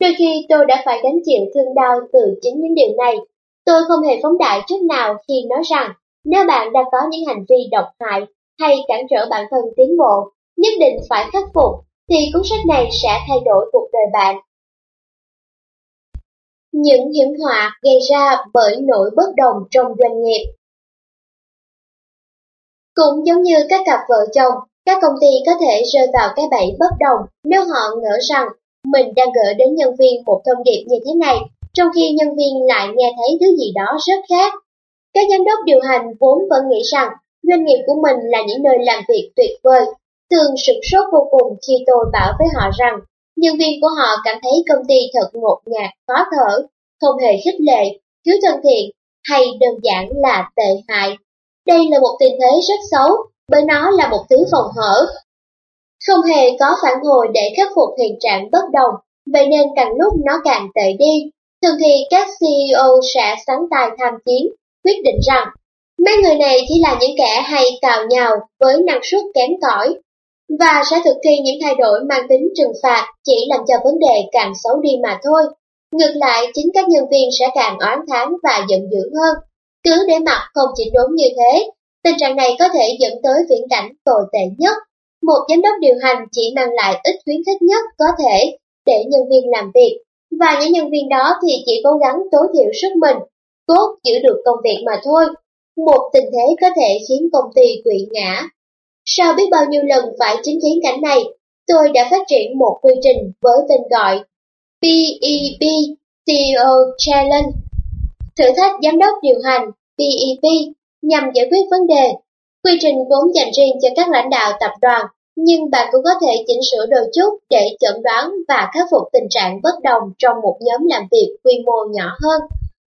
Đôi khi tôi đã phải gánh chịu thương đau từ chính những điều này. Tôi không hề phóng đại chút nào khi nói rằng nếu bạn đang có những hành vi độc hại hay cản trở bản thân tiến bộ, nhất định phải khắc phục, thì cuốn sách này sẽ thay đổi cuộc đời bạn những hiểm họa gây ra bởi nỗi bất đồng trong doanh nghiệp. Cũng giống như các cặp vợ chồng, các công ty có thể rơi vào cái bẫy bất đồng nếu họ ngỡ rằng mình đang gửi đến nhân viên một thông điệp như thế này, trong khi nhân viên lại nghe thấy thứ gì đó rất khác. Các giám đốc điều hành vốn vẫn nghĩ rằng doanh nghiệp của mình là những nơi làm việc tuyệt vời, thường sửng sốt vô cùng khi tôi bảo với họ rằng nhân viên của họ cảm thấy công ty thật ngột ngạt, khó thở, không hề khích lệ, thiếu thân thiện hay đơn giản là tệ hại. Đây là một tình thế rất xấu, bởi nó là một thứ phòng hở. Không hề có phản hồi để khắc phục hiện trạng bất đồng, vậy nên càng lúc nó càng tệ đi. Thường thì các CEO sẽ sẵn tay tham chiến, quyết định rằng mấy người này chỉ là những kẻ hay cào nhào với năng suất kém cỏi, và sẽ thực thi những thay đổi mang tính trừng phạt chỉ làm cho vấn đề càng xấu đi mà thôi. Ngược lại, chính các nhân viên sẽ càng oán thán và giận dữ hơn. Cứ để mặt không chỉnh đốn như thế, tình trạng này có thể dẫn tới viễn cảnh tồi tệ nhất. Một giám đốc điều hành chỉ mang lại ít khuyến khích nhất có thể để nhân viên làm việc, và những nhân viên đó thì chỉ cố gắng tối thiểu sức mình, cốt giữ được công việc mà thôi. Một tình thế có thể khiến công ty quỵ ngã. Sau biết bao nhiêu lần phải chứng kiến cảnh này, tôi đã phát triển một quy trình với tên gọi PEP CEO Challenge Thử thách giám đốc điều hành PEP nhằm giải quyết vấn đề. Quy trình vốn dành riêng cho các lãnh đạo tập đoàn, nhưng bạn cũng có thể chỉnh sửa đôi chút để chẩn đoán và khắc phục tình trạng bất đồng trong một nhóm làm việc quy mô nhỏ hơn,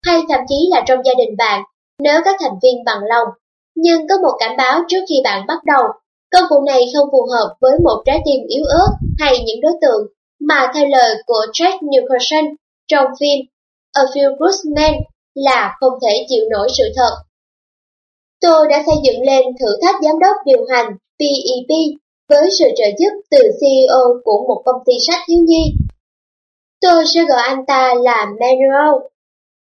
hay thậm chí là trong gia đình bạn, nếu các thành viên bằng lòng. Nhưng có một cảnh báo trước khi bạn bắt đầu, công cụ này không phù hợp với một trái tim yếu ớt hay những đối tượng mà theo lời của Jack Nicholson trong phim A Few Good Men là không thể chịu nổi sự thật. Tôi đã xây dựng lên thử thách giám đốc điều hành PEP với sự trợ giúp từ CEO của một công ty sách thiếu nhi. Tôi sẽ gọi anh ta là Manuel.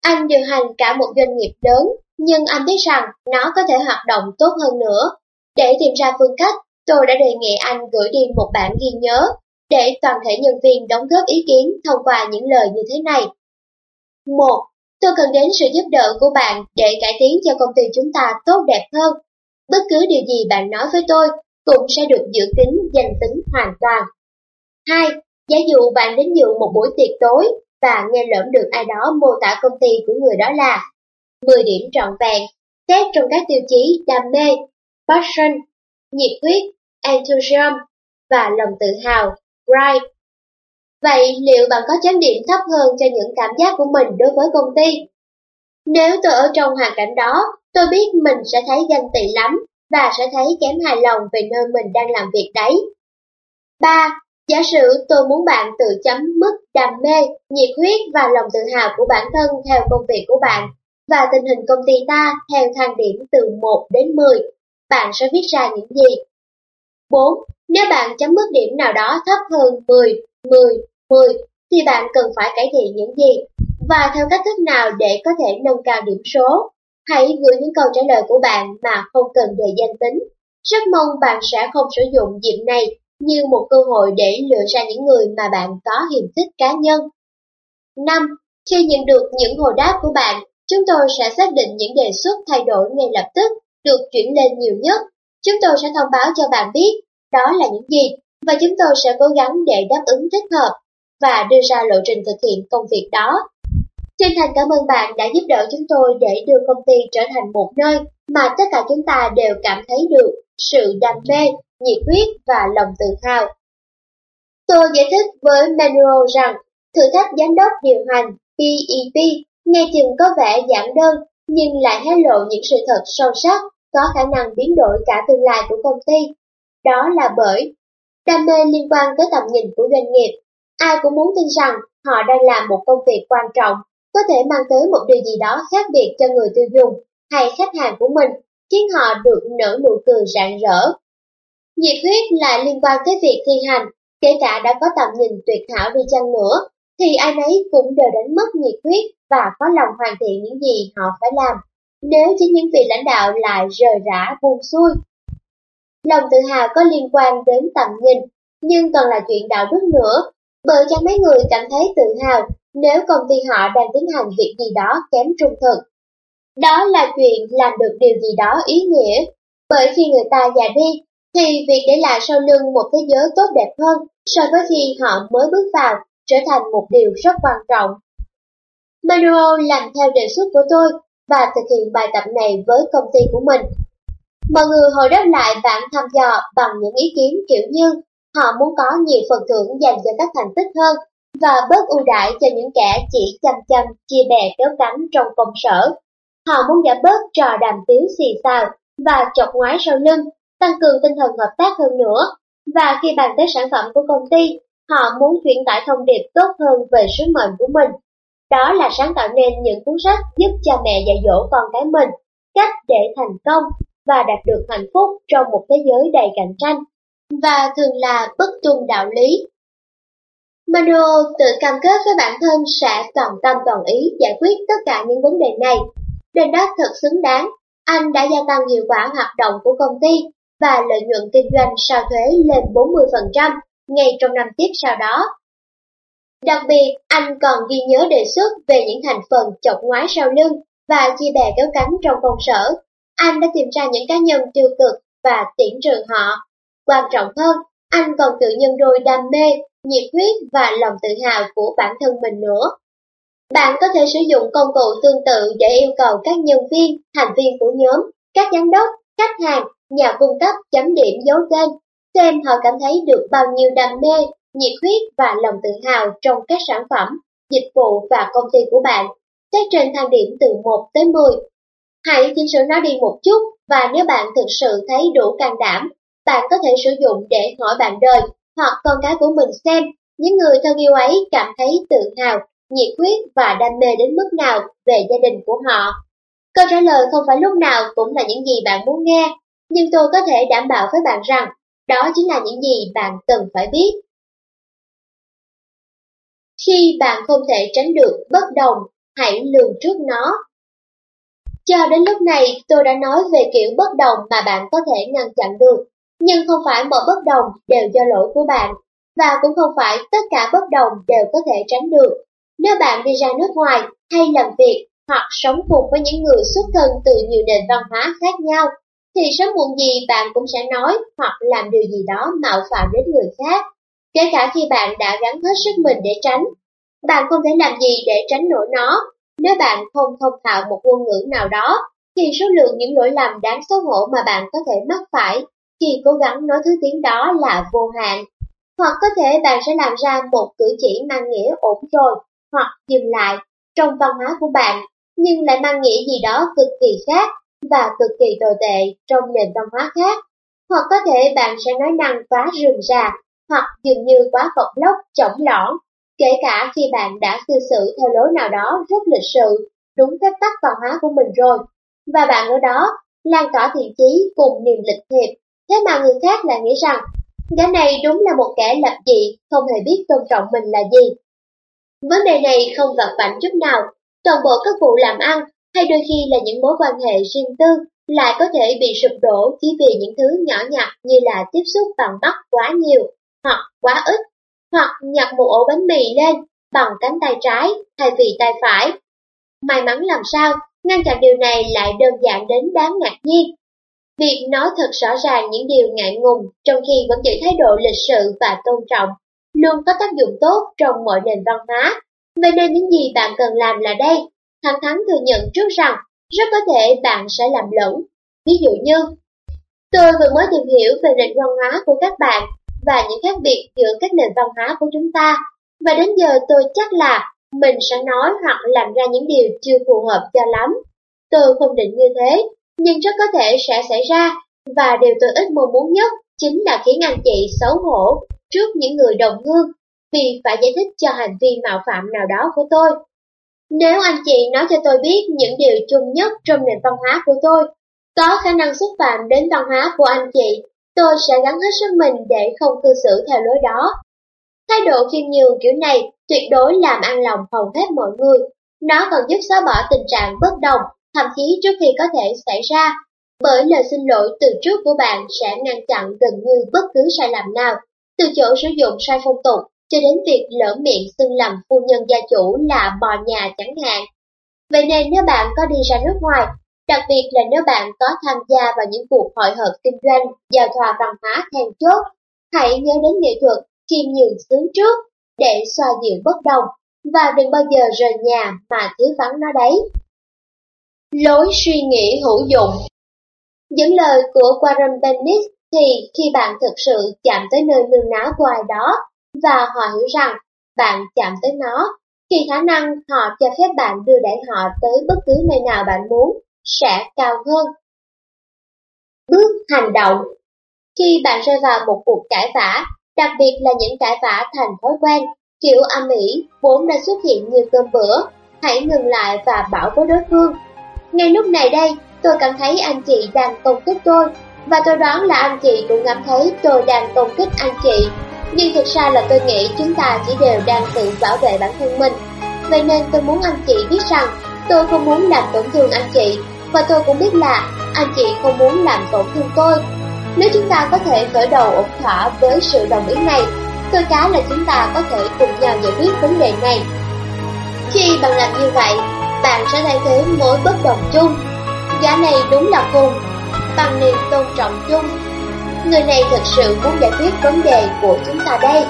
Anh điều hành cả một doanh nghiệp lớn, nhưng anh biết rằng nó có thể hoạt động tốt hơn nữa. Để tìm ra phương cách, tôi đã đề nghị anh gửi đi một bản ghi nhớ, để toàn thể nhân viên đóng góp ý kiến thông qua những lời như thế này. 1. Tôi cần đến sự giúp đỡ của bạn để cải tiến cho công ty chúng ta tốt đẹp hơn. Bất cứ điều gì bạn nói với tôi cũng sẽ được giữ kín danh tính hoàn toàn. 2. Giả dụ bạn đến dự một buổi tiệc tối và nghe lỡm được ai đó mô tả công ty của người đó là 10 điểm trọn vẹn, xét trong các tiêu chí đam mê, passion, nhiệt huyết, enthusiasm và lòng tự hào, pride. Vậy liệu bạn có chấm điểm thấp hơn cho những cảm giác của mình đối với công ty? Nếu tôi ở trong hoàn cảnh đó, tôi biết mình sẽ thấy ganh tị lắm và sẽ thấy kém hài lòng về nơi mình đang làm việc đấy. 3. Giả sử tôi muốn bạn tự chấm mức đam mê, nhiệt huyết và lòng tự hào của bản thân theo công việc của bạn và tình hình công ty ta theo thang điểm từ 1 đến 10, bạn sẽ viết ra những gì? 4. Nếu bạn chấm mức điểm nào đó thấp hơn 10, 10, 10 thì bạn cần phải cải thiện những gì? Và theo cách thức nào để có thể nâng cao điểm số? Hãy gửi những câu trả lời của bạn mà không cần đề danh tính. Rất mong bạn sẽ không sử dụng dịp này như một cơ hội để lựa ra những người mà bạn có hiềm khích cá nhân. 5. Khi nhận được những hồi đáp của bạn, chúng tôi sẽ xác định những đề xuất thay đổi ngay lập tức được chuyển lên nhiều nhất. Chúng tôi sẽ thông báo cho bạn biết đó là những gì và chúng tôi sẽ cố gắng để đáp ứng thích hợp và đưa ra lộ trình thực hiện công việc đó. Chân thành cảm ơn bạn đã giúp đỡ chúng tôi để đưa công ty trở thành một nơi mà tất cả chúng ta đều cảm thấy được sự đam mê, nhiệt huyết và lòng tự hào. Tôi giải thích với Manuel rằng thử thách giám đốc điều hành PEP nghe chừng có vẻ giản đơn nhưng lại hé lộ những sự thật sâu sắc có khả năng biến đổi cả tương lai của công ty. Đó là bởi đam mê liên quan tới tầm nhìn của doanh nghiệp. Ai cũng muốn tin rằng họ đang làm một công việc quan trọng, có thể mang tới một điều gì đó khác biệt cho người tiêu dùng hay khách hàng của mình, khiến họ được nở nụ cười rạng rỡ. Nhiệt huyết lại liên quan tới việc thi hành, kể cả đã có tầm nhìn tuyệt hảo đi chăng nữa, thì ai nấy cũng đều đánh mất nhiệt huyết và có lòng hoàn thiện những gì họ phải làm. Nếu chỉ những vị lãnh đạo lại rời rã buông xuôi. Lòng tự hào có liên quan đến tầm nhìn, nhưng còn là chuyện đạo đức nữa, bởi cho mấy người cảm thấy tự hào nếu công ty họ đang tiến hành việc gì đó kém trung thực. Đó là chuyện làm được điều gì đó ý nghĩa, bởi khi người ta già đi, thì việc để lại sau lưng một thế giới tốt đẹp hơn so với khi họ mới bước vào trở thành một điều rất quan trọng. Manuel làm theo đề xuất của tôi và thực hiện bài tập này với công ty của mình. Mọi người hồi đáp lại bản thăm dò bằng những ý kiến kiểu như họ muốn có nhiều phần thưởng dành cho các thành tích hơn và bớt ưu đãi cho những kẻ chỉ chăm chăm chia bè kéo cánh trong công sở. Họ muốn giảm bớt trò đàm tiếu xì xào và chọc ngoái sau lưng, tăng cường tinh thần hợp tác hơn nữa. Và khi bàn tới sản phẩm của công ty, họ muốn truyền tải thông điệp tốt hơn về sứ mệnh của mình. Đó là sáng tạo nên những cuốn sách giúp cha mẹ dạy dỗ con cái mình, cách để thành công và đạt được hạnh phúc trong một thế giới đầy cạnh tranh, và thường là bất tuân đạo lý. Manuel tự cam kết với bản thân sẽ toàn tâm toàn ý giải quyết tất cả những vấn đề này. Đền đáp thật xứng đáng, anh đã gia tăng hiệu quả hoạt động của công ty và lợi nhuận kinh doanh sau thuế lên 40% ngay trong năm tiếp sau đó. Đặc biệt, anh còn ghi nhớ đề xuất về những thành phần chọc ngoái sau lưng và chia bè kéo cánh trong công sở. Anh đã tìm ra những cá nhân tiêu cực và tiễn trừ họ. Quan trọng hơn, anh còn tự nhân đôi đam mê, nhiệt huyết và lòng tự hào của bản thân mình nữa. Bạn có thể sử dụng công cụ tương tự để yêu cầu các nhân viên, thành viên của nhóm, các giám đốc, khách hàng, nhà cung cấp chấm điểm dấu tên, xem họ cảm thấy được bao nhiêu đam mê, nhiệt huyết và lòng tự hào trong các sản phẩm, dịch vụ và công ty của bạn, xét trên thang điểm từ 1 tới 10. Hãy chỉnh sửa nó đi một chút và nếu bạn thực sự thấy đủ can đảm, bạn có thể sử dụng để hỏi bạn đời hoặc con cái của mình xem những người thân yêu ấy cảm thấy tự hào, nhiệt huyết và đam mê đến mức nào về gia đình của họ. Câu trả lời không phải lúc nào cũng là những gì bạn muốn nghe, nhưng tôi có thể đảm bảo với bạn rằng đó chính là những gì bạn cần phải biết. Khi bạn không thể tránh được bất đồng, hãy lường trước nó. Cho đến lúc này, tôi đã nói về kiểu bất đồng mà bạn có thể ngăn chặn được, nhưng không phải mọi bất đồng đều do lỗi của bạn, và cũng không phải tất cả bất đồng đều có thể tránh được. Nếu bạn đi ra nước ngoài hay làm việc hoặc sống cùng với những người xuất thân từ nhiều nền văn hóa khác nhau, thì sớm muộn gì bạn cũng sẽ nói hoặc làm điều gì đó mạo phạm đến người khác, kể cả khi bạn đã gắng hết sức mình để tránh. Bạn không thể làm gì để tránh nổi nó. Nếu bạn không thông thạo một ngôn ngữ nào đó, thì số lượng những lỗi lầm đáng xấu hổ mà bạn có thể mắc phải khi cố gắng nói thứ tiếng đó là vô hạn. Hoặc có thể bạn sẽ làm ra một cử chỉ mang nghĩa ổn rồi, hoặc dừng lại trong văn hóa của bạn, nhưng lại mang nghĩa gì đó cực kỳ khác và cực kỳ tồi tệ trong nền văn hóa khác. Hoặc có thể bạn sẽ nói năng quá rườm rà, hoặc dường như quá cọc lốc, chổng lõn, kể cả khi bạn đã cư xử theo lối nào đó rất lịch sự, đúng phép tắc văn hóa của mình rồi. Và bạn ở đó lan tỏa thiện chí cùng niềm lịch thiệp, thế mà người khác lại nghĩ rằng gã này đúng là một kẻ lập dị, không hề biết tôn trọng mình là gì. Vấn đề này không vặt vảnh chút nào, toàn bộ các vụ làm ăn hay đôi khi là những mối quan hệ riêng tư lại có thể bị sụp đổ chỉ vì những thứ nhỏ nhặt như là tiếp xúc bằng mắt quá nhiều hoặc quá ít, hoặc nhặt một ổ bánh mì lên bằng cánh tay trái thay vì tay phải. May mắn làm sao, ngăn chặn điều này lại đơn giản đến đáng ngạc nhiên. Việc nói thật rõ ràng những điều ngại ngùng trong khi vẫn giữ thái độ lịch sự và tôn trọng luôn có tác dụng tốt trong mọi nền văn hóa. Vậy nên những gì bạn cần làm là đây, thẳng thắn thừa nhận trước rằng rất có thể bạn sẽ làm lẫn. Ví dụ như, tôi vừa mới tìm hiểu về nền văn hóa của các bạn và những khác biệt giữa các nền văn hóa của chúng ta, và đến giờ tôi chắc là mình sẽ nói hoặc làm ra những điều chưa phù hợp cho lắm. Tôi không định như thế, nhưng rất có thể sẽ xảy ra, và điều tôi ít mong muốn nhất chính là khiến anh chị xấu hổ trước những người đồng hương vì phải giải thích cho hành vi mạo phạm nào đó của tôi. Nếu anh chị nói cho tôi biết những điều chung nhất trong nền văn hóa của tôi, có khả năng xúc phạm đến văn hóa của anh chị, tôi sẽ gắng hết sức mình để không cư xử theo lối đó. Thái độ khiêm nhường kiểu này tuyệt đối làm an lòng hầu hết mọi người. Nó còn giúp xóa bỏ tình trạng bất đồng, thậm chí trước khi có thể xảy ra. Bởi lời xin lỗi từ trước của bạn sẽ ngăn chặn gần như bất cứ sai lầm nào, từ chỗ sử dụng sai phong tục cho đến việc lỡ miệng xưng lầm phu nhân gia chủ là bò nhà chẳng hạn. Vậy nên nếu bạn có đi ra nước ngoài, đặc biệt là nếu bạn có tham gia vào những cuộc hội họp kinh doanh, giao thoa văn hóa then chốt, hãy nhớ đến nghệ thuật khiêm nhường sướng trước để xoa dịu bất đồng và đừng bao giờ rời nhà mà thiếu vắng nó đấy. Lối suy nghĩ hữu dụng Dẫn lời của Warren Bennis thì khi bạn thực sự chạm tới nơi nương náu của ai đó và họ hiểu rằng bạn chạm tới nó, thì khả năng họ cho phép bạn đưa đẩy họ tới bất cứ nơi nào bạn muốn sẽ cao hơn. Bước hành động Khi bạn rơi vào một cuộc cãi vã, đặc biệt là những cãi vã thành thói quen, kiểu âm ỉ vốn đã xuất hiện như cơm bữa, hãy ngừng lại và bảo với đối phương. Ngay lúc này đây, tôi cảm thấy anh chị đang công kích tôi, và tôi đoán là anh chị cũng cảm thấy tôi đang công kích anh chị nhưng thực ra là tôi nghĩ chúng ta chỉ đều đang tự bảo vệ bản thân mình. Vậy nên tôi muốn anh chị biết rằng tôi không muốn làm tổn thương anh chị, và tôi cũng biết là anh chị không muốn làm tổn thương tôi. Nếu chúng ta có thể khởi đầu ổn thỏa với sự đồng ý này, tôi cá là chúng ta có thể cùng nhau giải quyết vấn đề này. Khi bạn làm như vậy, bạn sẽ thay thế mối bất đồng chung. Giá này đúng là cùng bằng niềm tôn trọng chung Người này thật sự muốn giải quyết vấn đề của chúng ta đây.